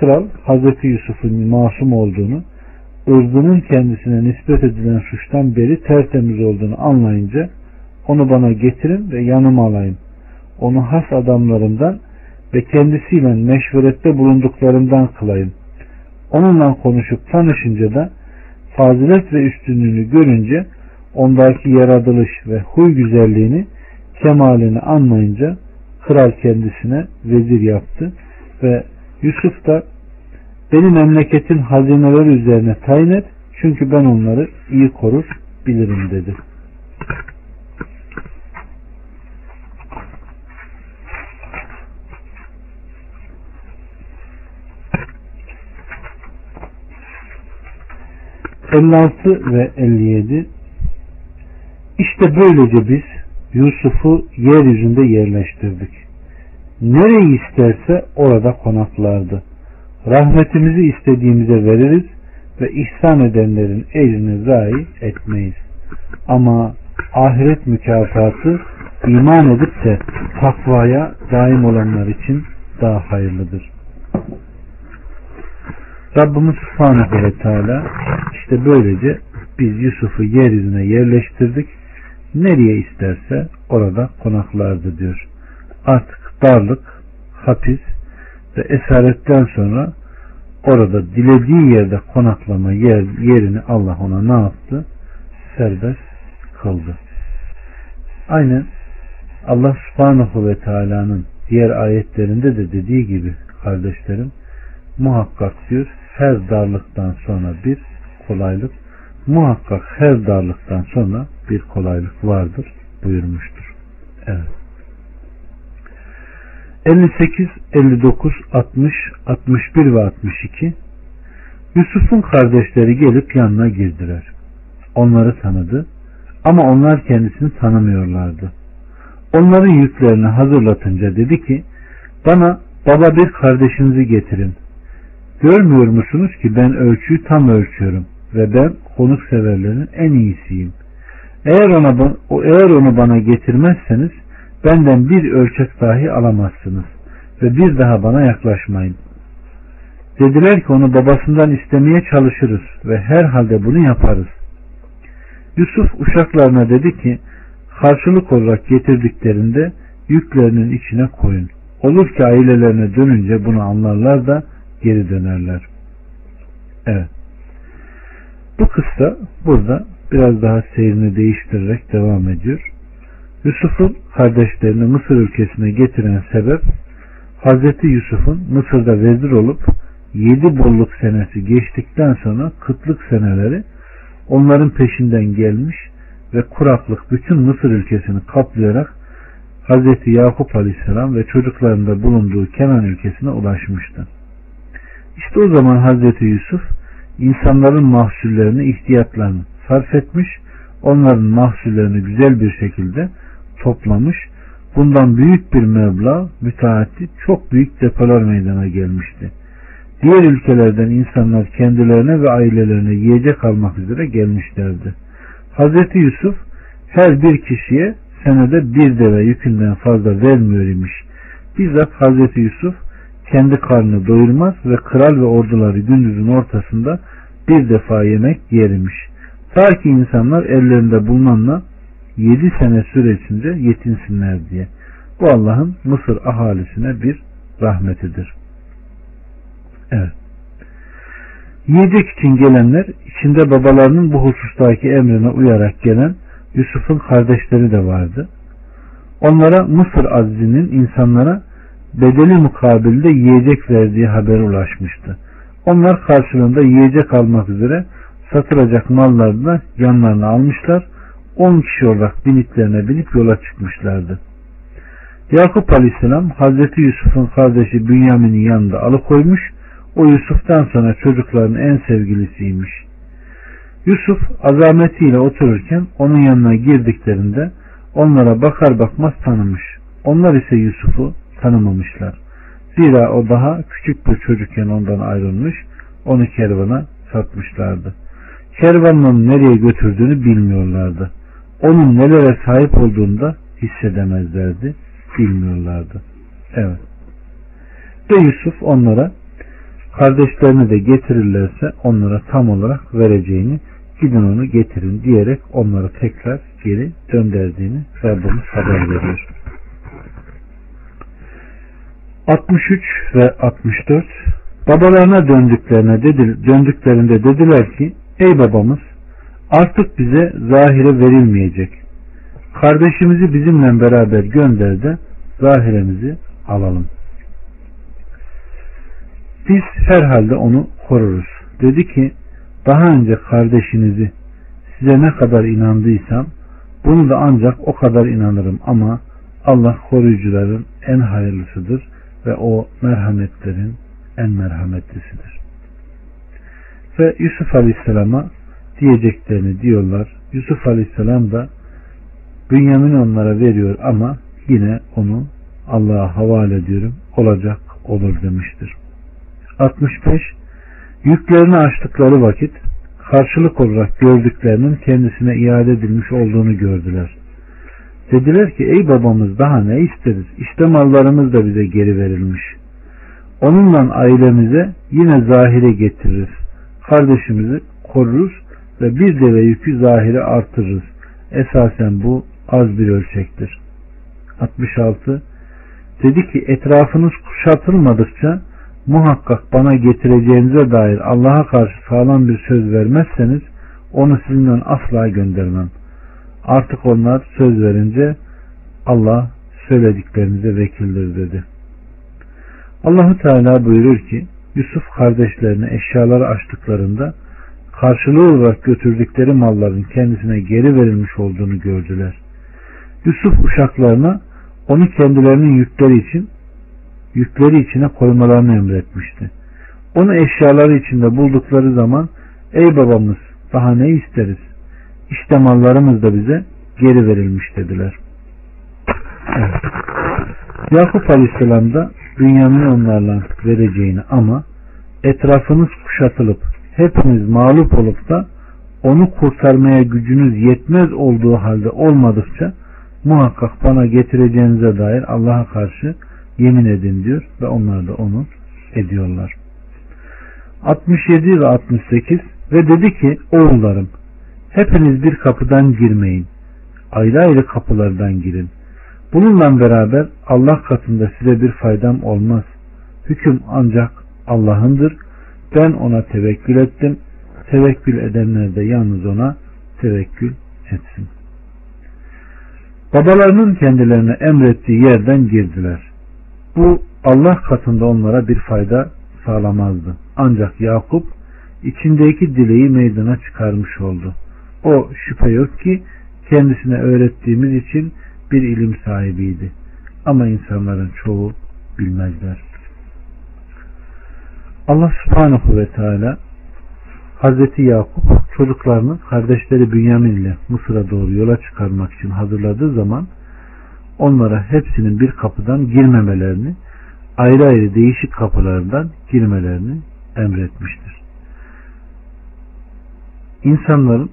kral Hazreti Yusuf'un masum olduğunu ırzının kendisine nispet edilen suçtan beri tertemiz olduğunu anlayınca onu bana getirin ve yanıma alayım. Onu has adamlarından ve kendisiyle meşverette bulunduklarından kılayım. Onunla konuşup tanışınca da fazilet ve üstünlüğünü görünce ondaki yaratılış ve huy güzelliğini kemalini anlayınca kral kendisine vezir yaptı ve Yusuf da Beni memleketin hazineleri üzerine tayin et. Çünkü ben onları iyi korur bilirim dedi. ...56 ve 57 İşte böylece biz Yusuf'u yeryüzünde yerleştirdik. Nereyi isterse orada konaklardı. Rahmetimizi istediğimize veririz ve ihsan edenlerin elini zayi etmeyiz. Ama ahiret mükafatı iman edip de takvaya daim olanlar için daha hayırlıdır. Rabbimiz Subhanahu ve Teala işte böylece biz Yusuf'u yeryüzüne yerleştirdik. Nereye isterse orada konaklardı diyor. Artık darlık, hapis ve esaretten sonra orada dilediği yerde konaklama yer, yerini Allah ona ne yaptı? Serbest kıldı. Aynen Allah subhanahu ve teala'nın diğer ayetlerinde de dediği gibi kardeşlerim muhakkak diyor her darlıktan sonra bir kolaylık muhakkak her darlıktan sonra bir kolaylık vardır buyurmuştur. Evet. 58, 59, 60, 61 ve 62 Yusuf'un kardeşleri gelip yanına girdiler. Onları tanıdı ama onlar kendisini tanımıyorlardı. Onların yüklerini hazırlatınca dedi ki bana baba bir kardeşinizi getirin. Görmüyor musunuz ki ben ölçüyü tam ölçüyorum ve ben konuk severlerin en iyisiyim. Eğer ona eğer onu bana getirmezseniz benden bir ölçek dahi alamazsınız ve bir daha bana yaklaşmayın. Dediler ki onu babasından istemeye çalışırız ve herhalde bunu yaparız. Yusuf uşaklarına dedi ki karşılık olarak getirdiklerinde yüklerinin içine koyun. Olur ki ailelerine dönünce bunu anlarlar da geri dönerler. Evet. Bu kıssa burada biraz daha seyrini değiştirerek devam ediyor. Yusuf'un kardeşlerini Mısır ülkesine getiren sebep Hazreti Yusuf'un Mısır'da vezir olup yedi bolluk senesi geçtikten sonra kıtlık seneleri onların peşinden gelmiş ve kuraklık bütün Mısır ülkesini kaplayarak Hazreti Yakup Aleyhisselam ve çocuklarında bulunduğu Kenan ülkesine ulaşmıştı. İşte o zaman Hazreti Yusuf insanların mahsullerini, ihtiyatlarını sarf etmiş, onların mahsullerini güzel bir şekilde toplamış. Bundan büyük bir meblağ müteahhit çok büyük depolar meydana gelmişti. Diğer ülkelerden insanlar kendilerine ve ailelerine yiyecek almak üzere gelmişlerdi. Hazreti Yusuf her bir kişiye senede bir deve yükünden fazla vermiyor imiş. Bizzat Hazreti Yusuf kendi karnını doyurmaz ve kral ve orduları gündüzün ortasında bir defa yemek yerimiş. Ta ki insanlar ellerinde bulunanla yedi sene süresince yetinsinler diye. Bu Allah'ın Mısır ahalisine bir rahmetidir. Evet. Yiyecek için gelenler içinde babalarının bu husustaki emrine uyarak gelen Yusuf'un kardeşleri de vardı. Onlara Mısır azizinin insanlara bedeli mukabilde yiyecek verdiği haberi ulaşmıştı. Onlar karşılığında yiyecek almak üzere satılacak mallarını yanlarına almışlar. 10 kişi olarak binitlerine binip yola çıkmışlardı. Yakup Aleyhisselam Hazreti Yusuf'un kardeşi Bünyamin'in yanında alıkoymuş. O Yusuf'tan sonra çocukların en sevgilisiymiş. Yusuf azametiyle otururken onun yanına girdiklerinde onlara bakar bakmaz tanımış. Onlar ise Yusuf'u tanımamışlar. Zira o daha küçük bir çocukken ondan ayrılmış, onu kervana satmışlardı. Kervanın nereye götürdüğünü bilmiyorlardı. Onun nelere sahip olduğunu da hissedemezlerdi, bilmiyorlardı. Evet. Ve Yusuf onlara kardeşlerini de getirirlerse onlara tam olarak vereceğini gidin onu getirin diyerek onları tekrar geri döndürdüğünü Rabbimiz haber veriyor. 63 ve 64 Babalarına döndüklerine dedi, döndüklerinde dediler ki ey babamız artık bize zahire verilmeyecek. Kardeşimizi bizimle beraber gönder de zahiremizi alalım. Biz herhalde onu koruruz. Dedi ki daha önce kardeşinizi size ne kadar inandıysam bunu da ancak o kadar inanırım ama Allah koruyucuların en hayırlısıdır ve o merhametlerin en merhametlisidir. Ve Yusuf Aleyhisselam'a diyeceklerini diyorlar. Yusuf Aleyhisselam da Bünyamin onlara veriyor ama yine onu Allah'a havale ediyorum. Olacak olur demiştir. 65. Yüklerini açtıkları vakit karşılık olarak gördüklerinin kendisine iade edilmiş olduğunu gördüler. Dediler ki ey babamız daha ne isteriz? İşte mallarımız da bize geri verilmiş. Onunla ailemize yine zahire getiririz. Kardeşimizi koruruz ve bir deve yükü zahire artırırız. Esasen bu az bir ölçektir. 66. Dedi ki etrafınız kuşatılmadıkça muhakkak bana getireceğinize dair Allah'a karşı sağlam bir söz vermezseniz onu sizinden asla göndermem. Artık onlar söz verince Allah söylediklerinize vekildir dedi. Allahu Teala buyurur ki Yusuf kardeşlerine eşyaları açtıklarında karşılığı olarak götürdükleri malların kendisine geri verilmiş olduğunu gördüler. Yusuf uşaklarına onu kendilerinin yükleri için yükleri içine koymalarını emretmişti. Onu eşyaları içinde buldukları zaman ey babamız daha ne isteriz? İşte mallarımız da bize geri verilmiş dediler. Evet. Yakup Aleyhisselam da Bünyamin'i onlarla vereceğini ama etrafınız kuşatılıp hepiniz mağlup olup da onu kurtarmaya gücünüz yetmez olduğu halde olmadıkça muhakkak bana getireceğinize dair Allah'a karşı yemin edin diyor ve onlar da onu ediyorlar. 67 ve 68 ve dedi ki oğullarım hepiniz bir kapıdan girmeyin. Ayrı ayrı kapılardan girin. Bununla beraber Allah katında size bir faydam olmaz. Hüküm ancak Allah'ındır. Ben ona tevekkül ettim. Tevekkül edenler de yalnız ona tevekkül etsin. Babalarının kendilerine emrettiği yerden girdiler. Bu Allah katında onlara bir fayda sağlamazdı. Ancak Yakup içindeki dileği meydana çıkarmış oldu. O şüphe yok ki kendisine öğrettiğimiz için bir ilim sahibiydi. Ama insanların çoğu bilmezler. Allah subhanahu ve teala Hazreti Yakup çocuklarını kardeşleri Bünyamin ile Mısır'a doğru yola çıkarmak için hazırladığı zaman onlara hepsinin bir kapıdan girmemelerini ayrı ayrı değişik kapılardan girmelerini emretmiştir. İnsanların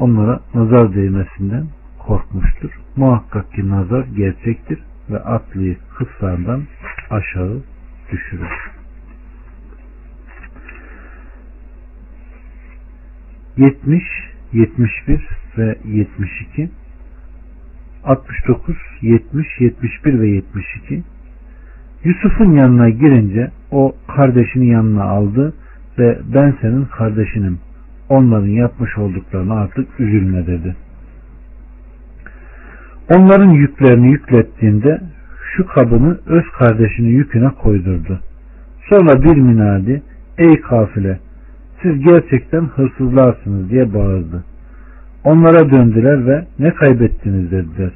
onlara nazar değmesinden korkmuştur. Muhakkak ki nazar gerçektir ve atlıyı kıslardan aşağı düşürür. 70, 71 ve 72 69, 70, 71 ve 72 Yusuf'un yanına girince o kardeşini yanına aldı ve ben senin kardeşinim. Onların yapmış olduklarını artık üzülme dedi. Onların yüklerini yüklettiğinde şu kabını öz kardeşinin yüküne koydurdu. Sonra bir minadi ey kafile siz gerçekten hırsızlarsınız diye bağırdı. Onlara döndüler ve ne kaybettiniz dediler.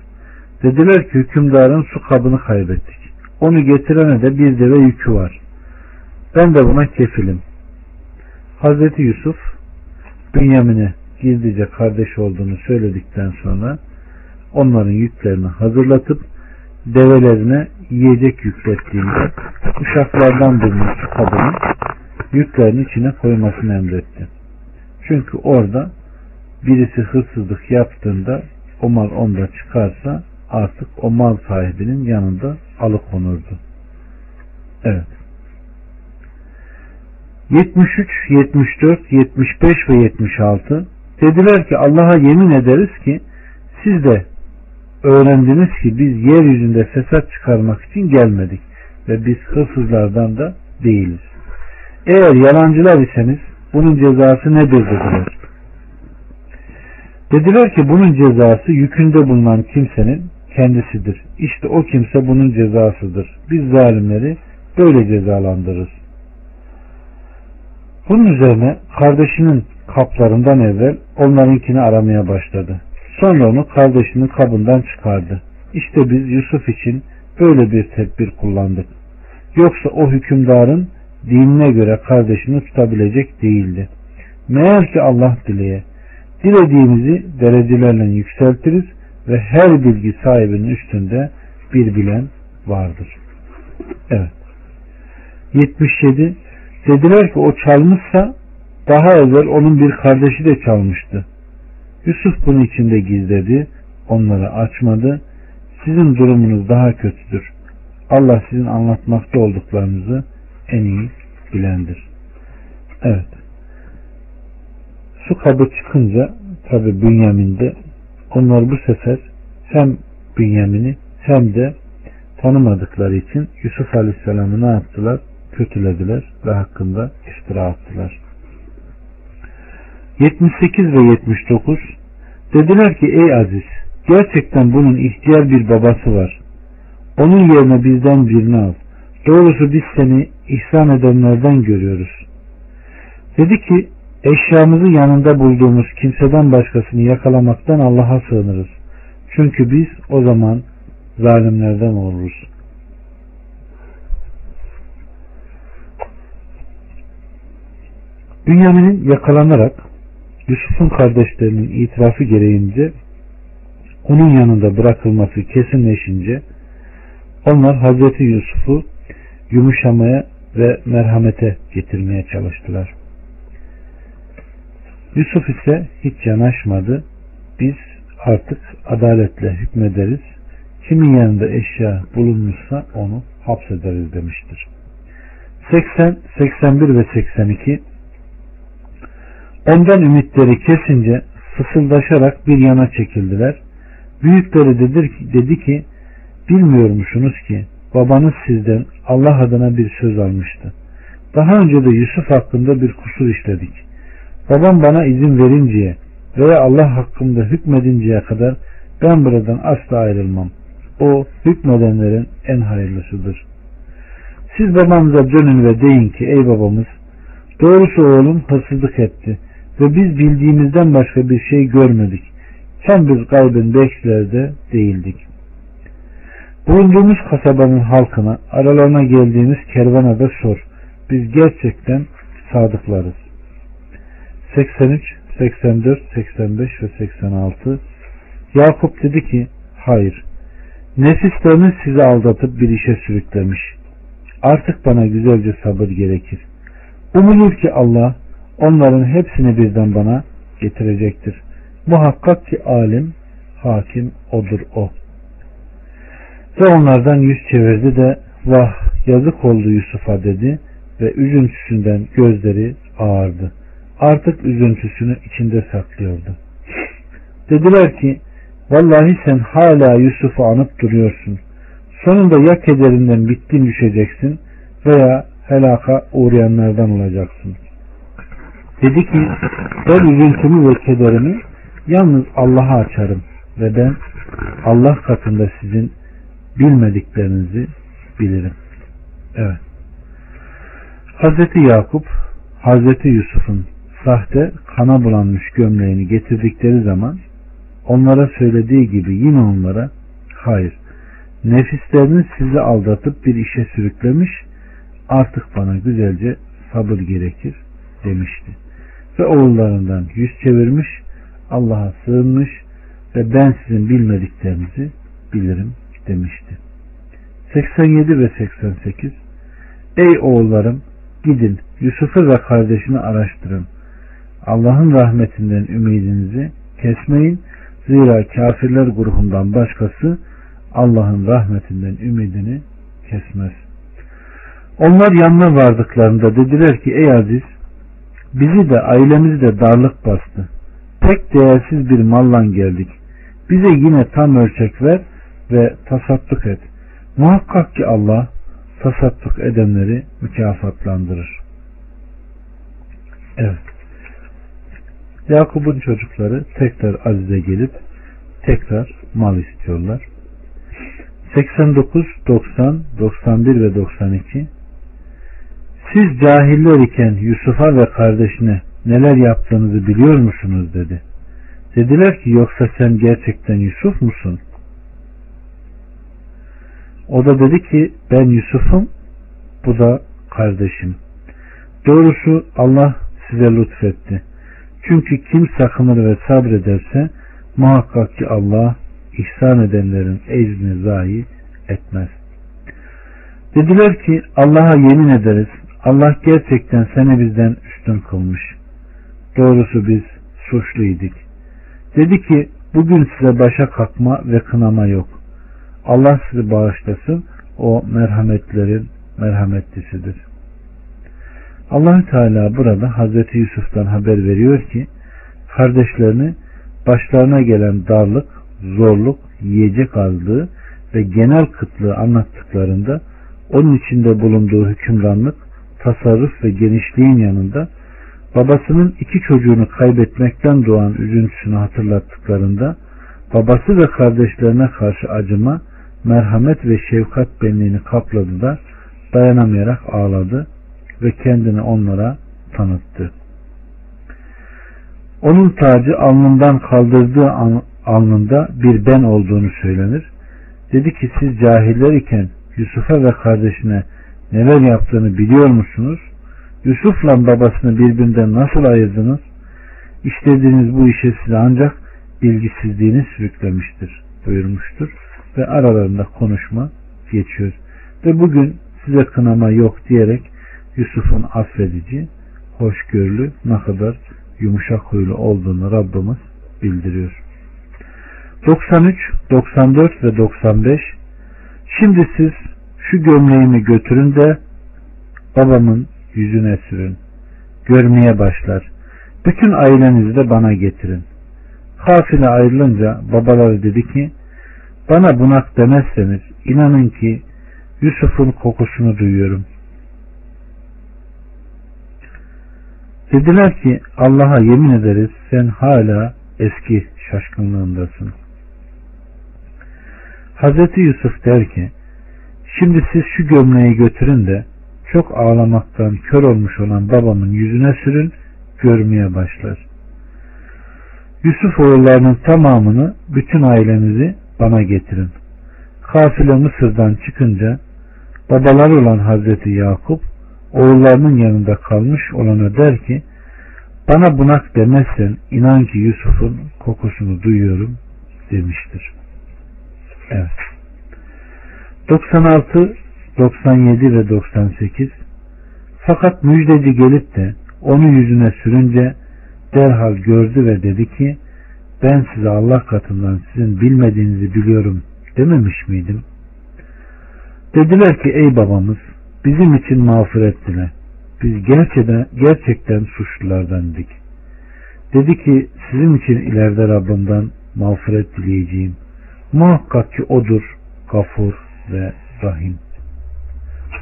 Dediler ki hükümdarın su kabını kaybettik. Onu getirene de bir deve yükü var. Ben de buna kefilim. Hazreti Yusuf Bünyamin'e gizlice kardeş olduğunu söyledikten sonra onların yüklerini hazırlatıp develerine yiyecek yüklettiğinde uşaklardan bulmuş su kabını yüklerini içine koymasını emretti. Çünkü orada birisi hırsızlık yaptığında o mal onda çıkarsa artık o mal sahibinin yanında alıkonurdu. Evet. 73, 74, 75 ve 76 dediler ki Allah'a yemin ederiz ki siz de öğrendiniz ki biz yeryüzünde fesat çıkarmak için gelmedik ve biz hırsızlardan da değiliz. Eğer yalancılar iseniz bunun cezası nedir dediler. Dediler ki bunun cezası yükünde bulunan kimsenin kendisidir. İşte o kimse bunun cezasıdır. Biz zalimleri böyle cezalandırırız. Bunun üzerine kardeşinin kaplarından evvel onlarınkini aramaya başladı. Sonra onu kardeşinin kabından çıkardı. İşte biz Yusuf için böyle bir tedbir kullandık. Yoksa o hükümdarın dinine göre kardeşini tutabilecek değildi. Meğer ki Allah dileye, dilediğimizi derecelerle yükseltiriz ve her bilgi sahibinin üstünde bir bilen vardır. Evet. 77. Dediler ki o çalmışsa daha evvel onun bir kardeşi de çalmıştı. Yusuf bunu içinde gizledi, onları açmadı. Sizin durumunuz daha kötüdür. Allah sizin anlatmakta olduklarınızı en iyi bilendir. Evet. Su kabı çıkınca tabi Bünyamin'de onlar bu sefer hem Bünyamin'i hem de tanımadıkları için Yusuf Aleyhisselam'ı ne yaptılar? Kötülediler ve hakkında iftira attılar. 78 ve 79 Dediler ki ey Aziz gerçekten bunun ihtiyar bir babası var. Onun yerine bizden birini al. Doğrusu biz seni ihsan edenlerden görüyoruz. Dedi ki eşyamızı yanında bulduğumuz kimseden başkasını yakalamaktan Allah'a sığınırız. Çünkü biz o zaman zalimlerden oluruz. Bünyamin'in yakalanarak Yusuf'un kardeşlerinin itirafı gereğince onun yanında bırakılması kesinleşince onlar Hazreti Yusuf'u yumuşamaya ve merhamete getirmeye çalıştılar. Yusuf ise hiç yanaşmadı. Biz artık adaletle hükmederiz. Kimin yanında eşya bulunmuşsa onu hapsederiz demiştir. 80, 81 ve 82 Ondan ümitleri kesince fısıldaşarak bir yana çekildiler. Büyükleri dedi, dedi ki bilmiyormuşsunuz ki babanız sizden Allah adına bir söz almıştı. Daha önce de Yusuf hakkında bir kusur işledik. Babam bana izin verinceye veya Allah hakkında hükmedinceye kadar ben buradan asla ayrılmam. O hükmedenlerin en hayırlısıdır. Siz babamıza dönün ve deyin ki ey babamız doğrusu oğlum hırsızlık etti ve biz bildiğimizden başka bir şey görmedik. Hem biz gaybın bekçilerde değildik. Bulunduğumuz kasabanın halkına, aralarına geldiğimiz kervana da sor. Biz gerçekten sadıklarız. 83, 84, 85 ve 86 Yakup dedi ki, hayır, nefisleriniz sizi aldatıp bir işe sürüklemiş. Artık bana güzelce sabır gerekir. Umulur ki Allah onların hepsini birden bana getirecektir. Muhakkak ki alim, hakim odur o. Ve onlardan yüz çevirdi de vah yazık oldu Yusuf'a dedi ve üzüntüsünden gözleri ağardı. Artık üzüntüsünü içinde saklıyordu. Dediler ki vallahi sen hala Yusuf'u anıp duruyorsun. Sonunda ya kederinden bittin düşeceksin veya helaka uğrayanlardan olacaksın. Dedi ki ben üzüntümü ve kederimi yalnız Allah'a açarım ve ben Allah katında sizin bilmediklerinizi bilirim. Evet. Hazreti Yakup Hazreti Yusuf'un sahte kana bulanmış gömleğini getirdikleri zaman onlara söylediği gibi yine onlara hayır nefisleriniz sizi aldatıp bir işe sürüklemiş artık bana güzelce sabır gerekir demişti. Ve oğullarından yüz çevirmiş Allah'a sığınmış ve ben sizin bilmediklerinizi bilirim demişti. 87 ve 88 Ey oğullarım gidin Yusuf'u ve kardeşini araştırın. Allah'ın rahmetinden ümidinizi kesmeyin. Zira kafirler grubundan başkası Allah'ın rahmetinden ümidini kesmez. Onlar yanına vardıklarında dediler ki ey aziz bizi de ailemizi de darlık bastı. Pek değersiz bir mallan geldik. Bize yine tam ölçek ver ve tasadduk et. Muhakkak ki Allah tasadduk edenleri mükafatlandırır. Evet. Yakup'un çocukları tekrar Aziz'e gelip tekrar mal istiyorlar. 89, 90, 91 ve 92 Siz cahiller iken Yusuf'a ve kardeşine neler yaptığınızı biliyor musunuz dedi. Dediler ki yoksa sen gerçekten Yusuf musun? O da dedi ki ben Yusuf'um bu da kardeşim. Doğrusu Allah size lütfetti. Çünkü kim sakınır ve sabrederse muhakkak ki Allah ihsan edenlerin ecrini zayi etmez. Dediler ki Allah'a yemin ederiz. Allah gerçekten seni bizden üstün kılmış. Doğrusu biz suçluyduk. Dedi ki bugün size başa kalkma ve kınama yok. Allah sizi bağışlasın. O merhametlerin merhametlisidir. allah Teala burada Hazreti Yusuf'tan haber veriyor ki kardeşlerini başlarına gelen darlık, zorluk, yiyecek azlığı ve genel kıtlığı anlattıklarında onun içinde bulunduğu hükümranlık, tasarruf ve genişliğin yanında babasının iki çocuğunu kaybetmekten doğan üzüntüsünü hatırlattıklarında babası ve kardeşlerine karşı acıma, merhamet ve şefkat benliğini kapladı da dayanamayarak ağladı ve kendini onlara tanıttı. Onun tacı alnından kaldırdığı alnında bir ben olduğunu söylenir. Dedi ki siz cahiller iken Yusuf'a ve kardeşine neler yaptığını biliyor musunuz? Yusuf'la babasını birbirinden nasıl ayırdınız? İşlediğiniz bu işe size ancak bilgisizliğini sürüklemiştir buyurmuştur. Ve aralarında konuşma geçiyor. Ve bugün size kınama yok diyerek Yusuf'un affedici, hoşgörülü, ne kadar yumuşak huylu olduğunu Rabbimiz bildiriyor. 93, 94 ve 95 Şimdi siz şu gömleğimi götürün de babamın yüzüne sürün. Görmeye başlar. Bütün ailenizi de bana getirin. Kafile ayrılınca babaları dedi ki bana bunak demezseniz inanın ki Yusuf'un kokusunu duyuyorum. Dediler ki Allah'a yemin ederiz sen hala eski şaşkınlığındasın. Hazreti Yusuf der ki şimdi siz şu gömleği götürün de çok ağlamaktan kör olmuş olan babamın yüzüne sürün görmeye başlar. Yusuf oğullarının tamamını bütün ailenizi bana getirin. Kafile Mısır'dan çıkınca babaları olan Hazreti Yakup oğullarının yanında kalmış olana der ki bana bunak demezsen inan ki Yusuf'un kokusunu duyuyorum demiştir. Evet. 96, 97 ve 98 Fakat müjdeci gelip de onu yüzüne sürünce derhal gördü ve dedi ki ben size Allah katından sizin bilmediğinizi biliyorum dememiş miydim? Dediler ki ey babamız bizim için mağfiret dile. Biz gerçekten, gerçekten suçlulardandık. Dedi ki sizin için ileride Rabbimden mağfiret dileyeceğim. Muhakkak ki odur gafur ve rahim.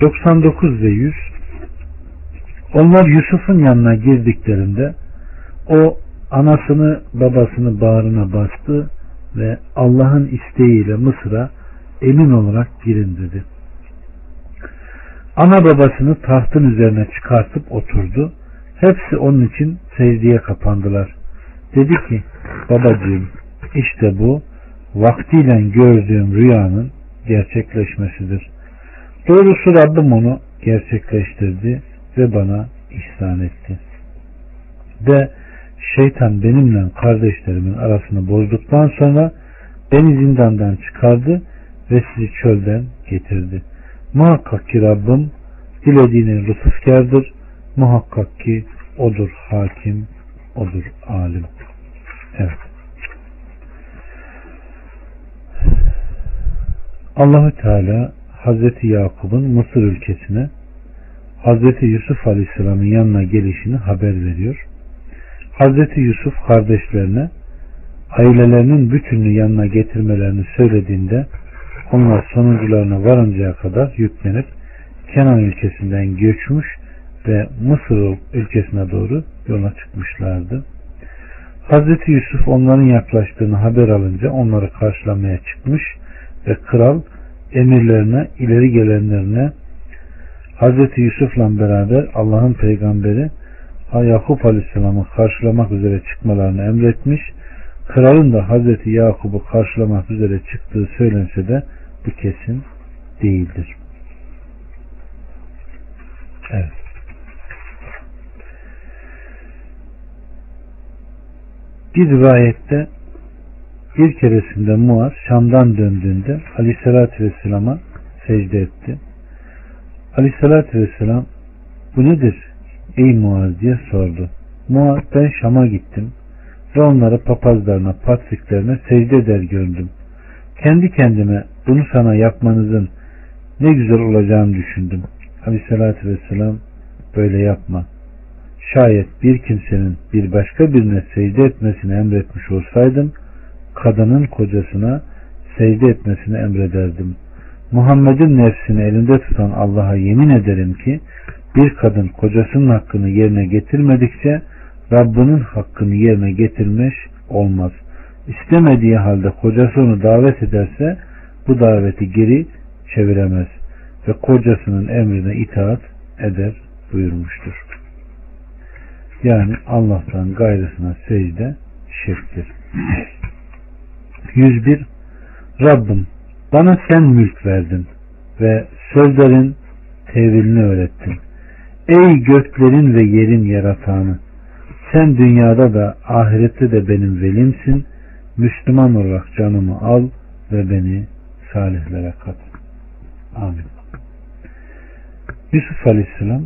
99 ve 100 Onlar Yusuf'un yanına girdiklerinde o anasını babasını bağrına bastı ve Allah'ın isteğiyle Mısır'a emin olarak girin dedi. Ana babasını tahtın üzerine çıkartıp oturdu. Hepsi onun için secdeye kapandılar. Dedi ki babacığım işte bu vaktiyle gördüğüm rüyanın gerçekleşmesidir. Doğrusu Rabbim onu gerçekleştirdi ve bana ihsan etti. Ve şeytan benimle kardeşlerimin arasını bozduktan sonra beni zindandan çıkardı ve sizi çölden getirdi. Muhakkak ki Rabbim dilediğine lütufkardır. Muhakkak ki odur hakim, odur alim. Evet. Allahü Teala Hazreti Yakup'un Mısır ülkesine Hazreti Yusuf Aleyhisselam'ın yanına gelişini haber veriyor. Hazreti Yusuf kardeşlerine ailelerinin bütününü yanına getirmelerini söylediğinde onlar sonuncularına varıncaya kadar yüklenip Kenan ülkesinden göçmüş ve Mısır ülkesine doğru yola çıkmışlardı. Hazreti Yusuf onların yaklaştığını haber alınca onları karşılamaya çıkmış ve kral emirlerine, ileri gelenlerine Hazreti Yusuf'la beraber Allah'ın peygamberi Yakup Aleyhisselam'ı karşılamak üzere çıkmalarını emretmiş. Kralın da Hazreti Yakup'u karşılamak üzere çıktığı söylense de bu kesin değildir. Evet. Bir rivayette bir keresinde Muaz Şam'dan döndüğünde Aleyhisselatü Vesselam'a secde etti. Aleyhisselatü Vesselam bu nedir ey Muaz diye sordu. Muaz ben Şam'a gittim ve onları papazlarına, patriklerine secde eder gördüm. Kendi kendime bunu sana yapmanızın ne güzel olacağını düşündüm. Aleyhissalatü vesselam böyle yapma. Şayet bir kimsenin bir başka birine secde etmesini emretmiş olsaydım, kadının kocasına secde etmesini emrederdim. Muhammed'in nefsini elinde tutan Allah'a yemin ederim ki bir kadın kocasının hakkını yerine getirmedikçe Rabbinin hakkını yerine getirmiş olmaz. İstemediği halde kocası onu davet ederse bu daveti geri çeviremez ve kocasının emrine itaat eder buyurmuştur. Yani Allah'tan gayrısına secde şirktir. 101 Rabbim bana sen mülk verdin ve sözlerin tevilini öğrettin. Ey göklerin ve yerin yaratanı sen dünyada da ahirette de benim velimsin. Müslüman olarak canımı al ve beni salihlere kat. Amin. Yusuf Aleyhisselam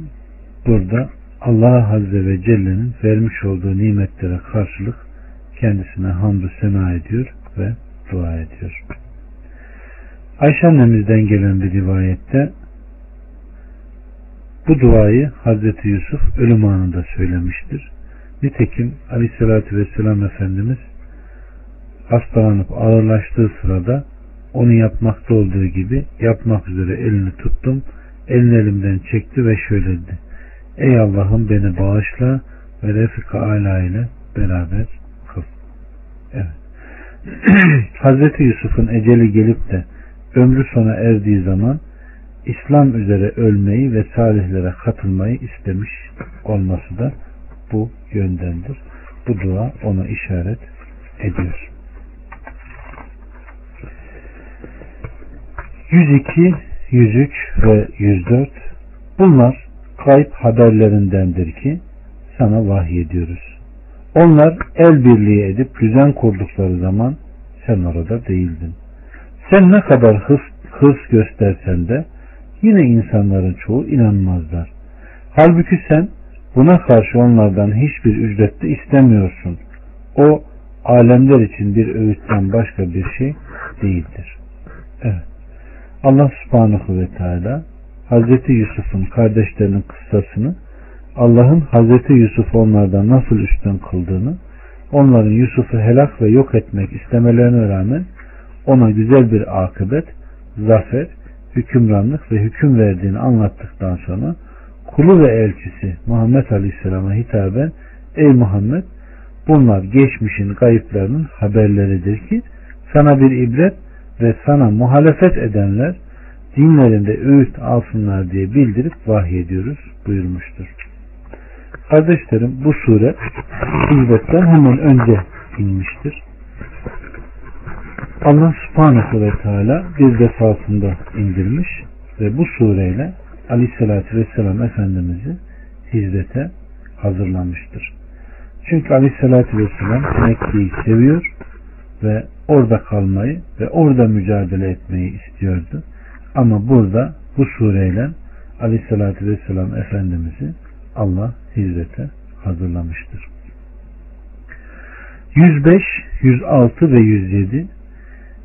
burada Allah Azze ve Celle'nin vermiş olduğu nimetlere karşılık kendisine hamdü sena ediyor ve dua ediyor. Ayşe annemizden gelen bir rivayette bu duayı Hazreti Yusuf ölüm anında söylemiştir. Nitekim Aleyhisselatü Vesselam Efendimiz hastalanıp ağırlaştığı sırada onu yapmakta olduğu gibi yapmak üzere elini tuttum. Elini elimden çekti ve şöyle dedi. Ey Allah'ım beni bağışla ve Refika Ala ile beraber kıl. Evet. Hazreti Yusuf'un eceli gelip de ömrü sona erdiği zaman İslam üzere ölmeyi ve salihlere katılmayı istemiş olması da bu yöndendir. Bu dua ona işaret ediyor. 102, 103 ve 104 bunlar kayıp haberlerindendir ki sana vahyediyoruz. Onlar el birliği edip düzen kurdukları zaman sen orada değildin. Sen ne kadar hırs, hırs göstersen de yine insanların çoğu inanmazlar. Halbuki sen buna karşı onlardan hiçbir ücret de istemiyorsun. O alemler için bir öğütten başka bir şey değildir. Evet. Allah subhanahu ve teala Hazreti Yusuf'un kardeşlerinin kıssasını Allah'ın Hazreti Yusuf onlardan nasıl üstün kıldığını onların Yusuf'u helak ve yok etmek istemelerine rağmen ona güzel bir akıbet, zafer, hükümranlık ve hüküm verdiğini anlattıktan sonra kulu ve elçisi Muhammed Aleyhisselam'a hitaben Ey Muhammed bunlar geçmişin kayıplarının haberleridir ki sana bir ibret ve sana muhalefet edenler dinlerinde öğüt alsınlar diye bildirip vahyediyoruz buyurmuştur. Kardeşlerim bu sure hicretten hemen önce inmiştir. Allah subhanahu ve teala bir defasında indirmiş ve bu sureyle aleyhissalatü vesselam Efendimiz'i hizmete hazırlamıştır. Çünkü aleyhissalatü vesselam Mekke'yi seviyor ve orada kalmayı ve orada mücadele etmeyi istiyordu. Ama burada bu sureyle aleyhissalatü vesselam Efendimiz'i Allah hizmete hazırlamıştır. 105, 106 ve 107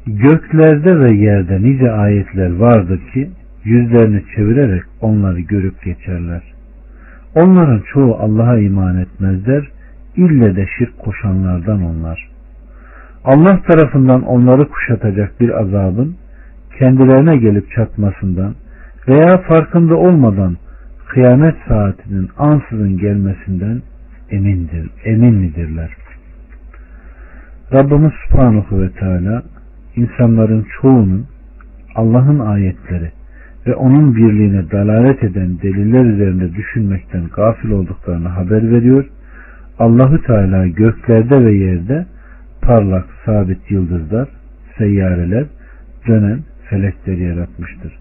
Göklerde ve yerde nice ayetler vardır ki yüzlerini çevirerek onları görüp geçerler. Onların çoğu Allah'a iman etmezler, ille de şirk koşanlardan onlar. Allah tarafından onları kuşatacak bir azabın kendilerine gelip çatmasından veya farkında olmadan kıyamet saatinin ansızın gelmesinden emindir, emin midirler? Rabbimiz Subhanahu ve Teala insanların çoğunun Allah'ın ayetleri ve onun birliğine dalalet eden deliller üzerinde düşünmekten gafil olduklarını haber veriyor. Allahü Teala göklerde ve yerde parlak sabit yıldızlar, seyyareler, dönen felekleri yaratmıştır.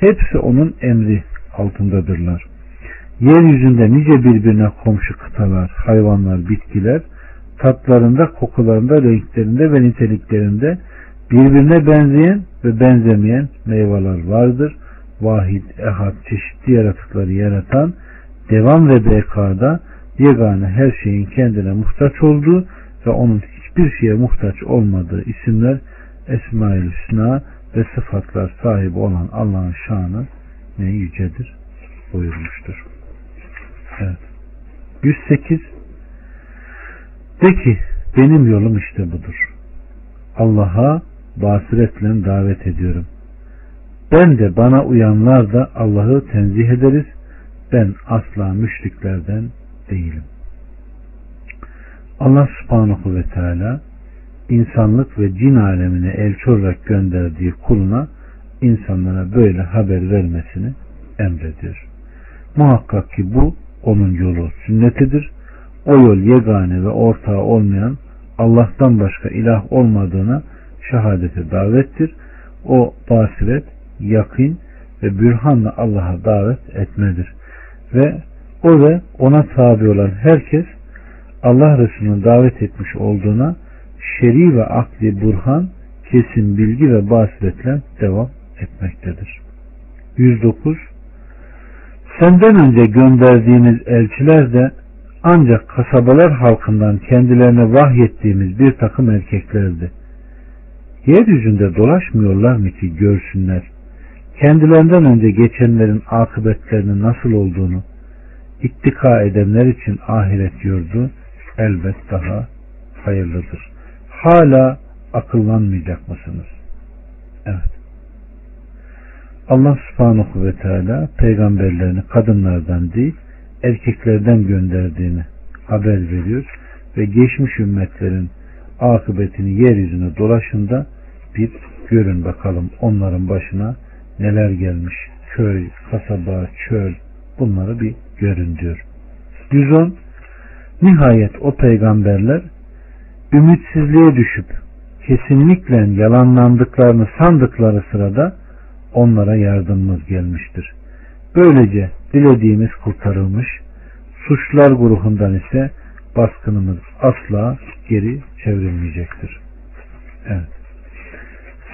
Hepsi onun emri altındadırlar. Yeryüzünde nice birbirine komşu kıtalar, hayvanlar, bitkiler, tatlarında, kokularında, renklerinde ve niteliklerinde birbirine benzeyen ve benzemeyen meyveler vardır. Vahid, ehad, çeşitli yaratıkları yaratan, devam ve bekada yegane her şeyin kendine muhtaç olduğu ve onun hiçbir şeye muhtaç olmadığı isimler Esma-ül Hüsna ve sıfatlar sahibi olan Allah'ın şanı ne yücedir buyurmuştur. Evet. 108 De ki benim yolum işte budur. Allah'a basiretle davet ediyorum. Ben de bana uyanlar da Allah'ı tenzih ederiz. Ben asla müşriklerden değilim. Allah subhanahu ve teala insanlık ve cin alemine elçi olarak gönderdiği kuluna insanlara böyle haber vermesini emrediyor. Muhakkak ki bu onun yolu sünnetidir. O yol yegane ve ortağı olmayan Allah'tan başka ilah olmadığına şehadete davettir. O basiret, yakın ve bürhanla Allah'a davet etmedir. Ve o ve ona tabi olan herkes Allah Resulü'nün davet etmiş olduğuna şer'i ve akli burhan, kesin bilgi ve basiretle devam etmektedir. 109 Senden önce gönderdiğimiz elçiler de ancak kasabalar halkından kendilerine vahyettiğimiz bir takım erkeklerdi. Yeryüzünde dolaşmıyorlar mı ki görsünler, kendilerinden önce geçenlerin akıbetlerinin nasıl olduğunu, ittika edenler için ahiret yurdu elbet daha hayırlıdır. Hala akıllanmayacak mısınız? Evet. Allah subhanahu ve teala peygamberlerini kadınlardan değil erkeklerden gönderdiğini haber veriyor ve geçmiş ümmetlerin akıbetini yeryüzüne dolaşında bir görün bakalım onların başına neler gelmiş. Köy, kasaba, çöl bunları bir görün diyor. 110 Nihayet o peygamberler ümitsizliğe düşüp kesinlikle yalanlandıklarını sandıkları sırada onlara yardımımız gelmiştir. Böylece dilediğimiz kurtarılmış, suçlar grubundan ise baskınımız asla geri çevrilmeyecektir. Evet.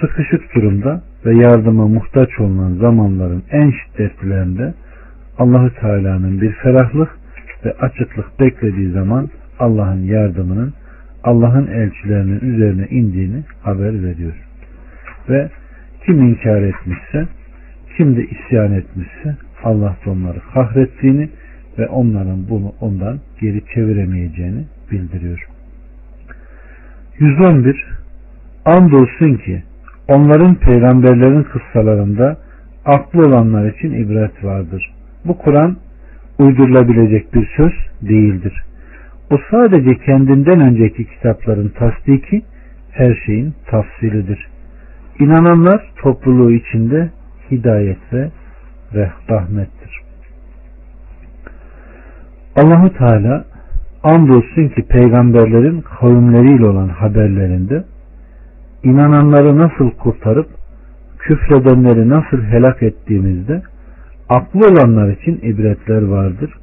Sıkışık durumda ve yardıma muhtaç olunan zamanların en şiddetlilerinde Allahü Teala'nın bir ferahlık ve açıklık beklediği zaman Allah'ın yardımının Allah'ın elçilerinin üzerine indiğini haber veriyor. Ve kim inkar etmişse, kim de isyan etmişse Allah da onları kahrettiğini ve onların bunu ondan geri çeviremeyeceğini bildiriyor. 111 Andolsun ki onların peygamberlerin kıssalarında aklı olanlar için ibret vardır. Bu Kur'an uydurulabilecek bir söz değildir. O sadece kendinden önceki kitapların tasdiki her şeyin tafsilidir. İnananlar topluluğu içinde hidayet ve rahmettir. Allahu Teala andolsun ki peygamberlerin kavimleriyle olan haberlerinde inananları nasıl kurtarıp küfredenleri nasıl helak ettiğimizde aklı olanlar için ibretler vardır.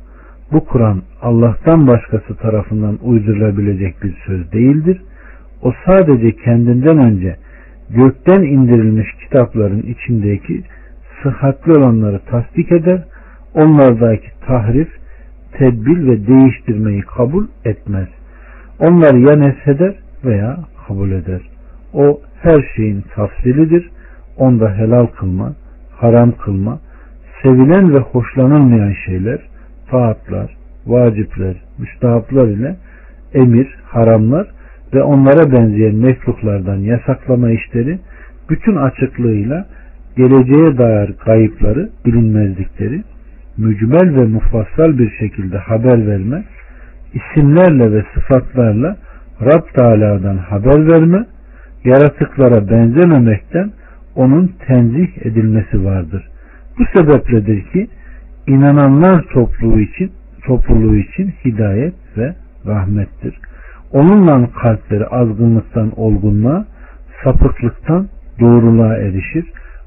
Bu Kur'an Allah'tan başkası tarafından uydurulabilecek bir söz değildir. O sadece kendinden önce gökten indirilmiş kitapların içindeki sıhhatli olanları tasdik eder, onlardaki tahrif, tedbil ve değiştirmeyi kabul etmez. Onları ya nesheder veya kabul eder. O her şeyin tafsilidir. Onda helal kılma, haram kılma, sevilen ve hoşlanılmayan şeyler, taatlar, vacipler, müstahaplar ile emir, haramlar ve onlara benzeyen mekruhlardan yasaklama işleri bütün açıklığıyla geleceğe dair kayıpları, bilinmezlikleri mücmel ve mufassal bir şekilde haber verme, isimlerle ve sıfatlarla Rab Teala'dan haber verme, yaratıklara benzememekten onun tenzih edilmesi vardır. Bu sebepledir ki inananlar topluluğu için topluluğu için hidayet ve rahmettir. Onunla kalpleri azgınlıktan olgunluğa, sapıklıktan doğruluğa erişir.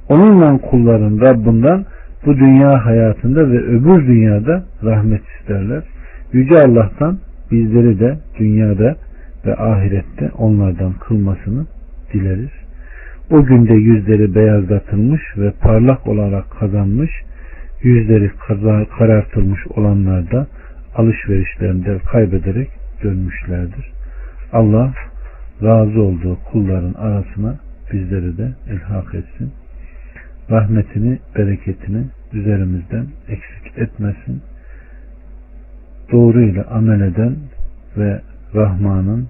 Onunla kulların Rabbinden bu dünya hayatında ve öbür dünyada rahmet isterler. Yüce Allah'tan bizleri de dünyada ve ahirette onlardan kılmasını dileriz. O günde yüzleri beyazlatılmış ve parlak olarak kazanmış, yüzleri karartılmış olanlar da alışverişlerinde kaybederek dönmüşlerdir. Allah razı olduğu kulların arasına bizleri de ilhak etsin. Rahmetini, bereketini üzerimizden eksik etmesin. Doğruyla amel eden ve Rahman'ın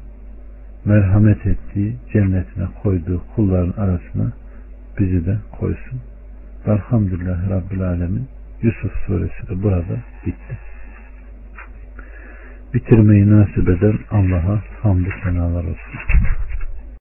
merhamet ettiği cennetine koyduğu kulların arasına bizi de koysun. Elhamdülillah Rabbil Alemin. Yusuf suresi de burada bitti. Bitirmeyi nasip eden Allah'a hamdü senalar olsun.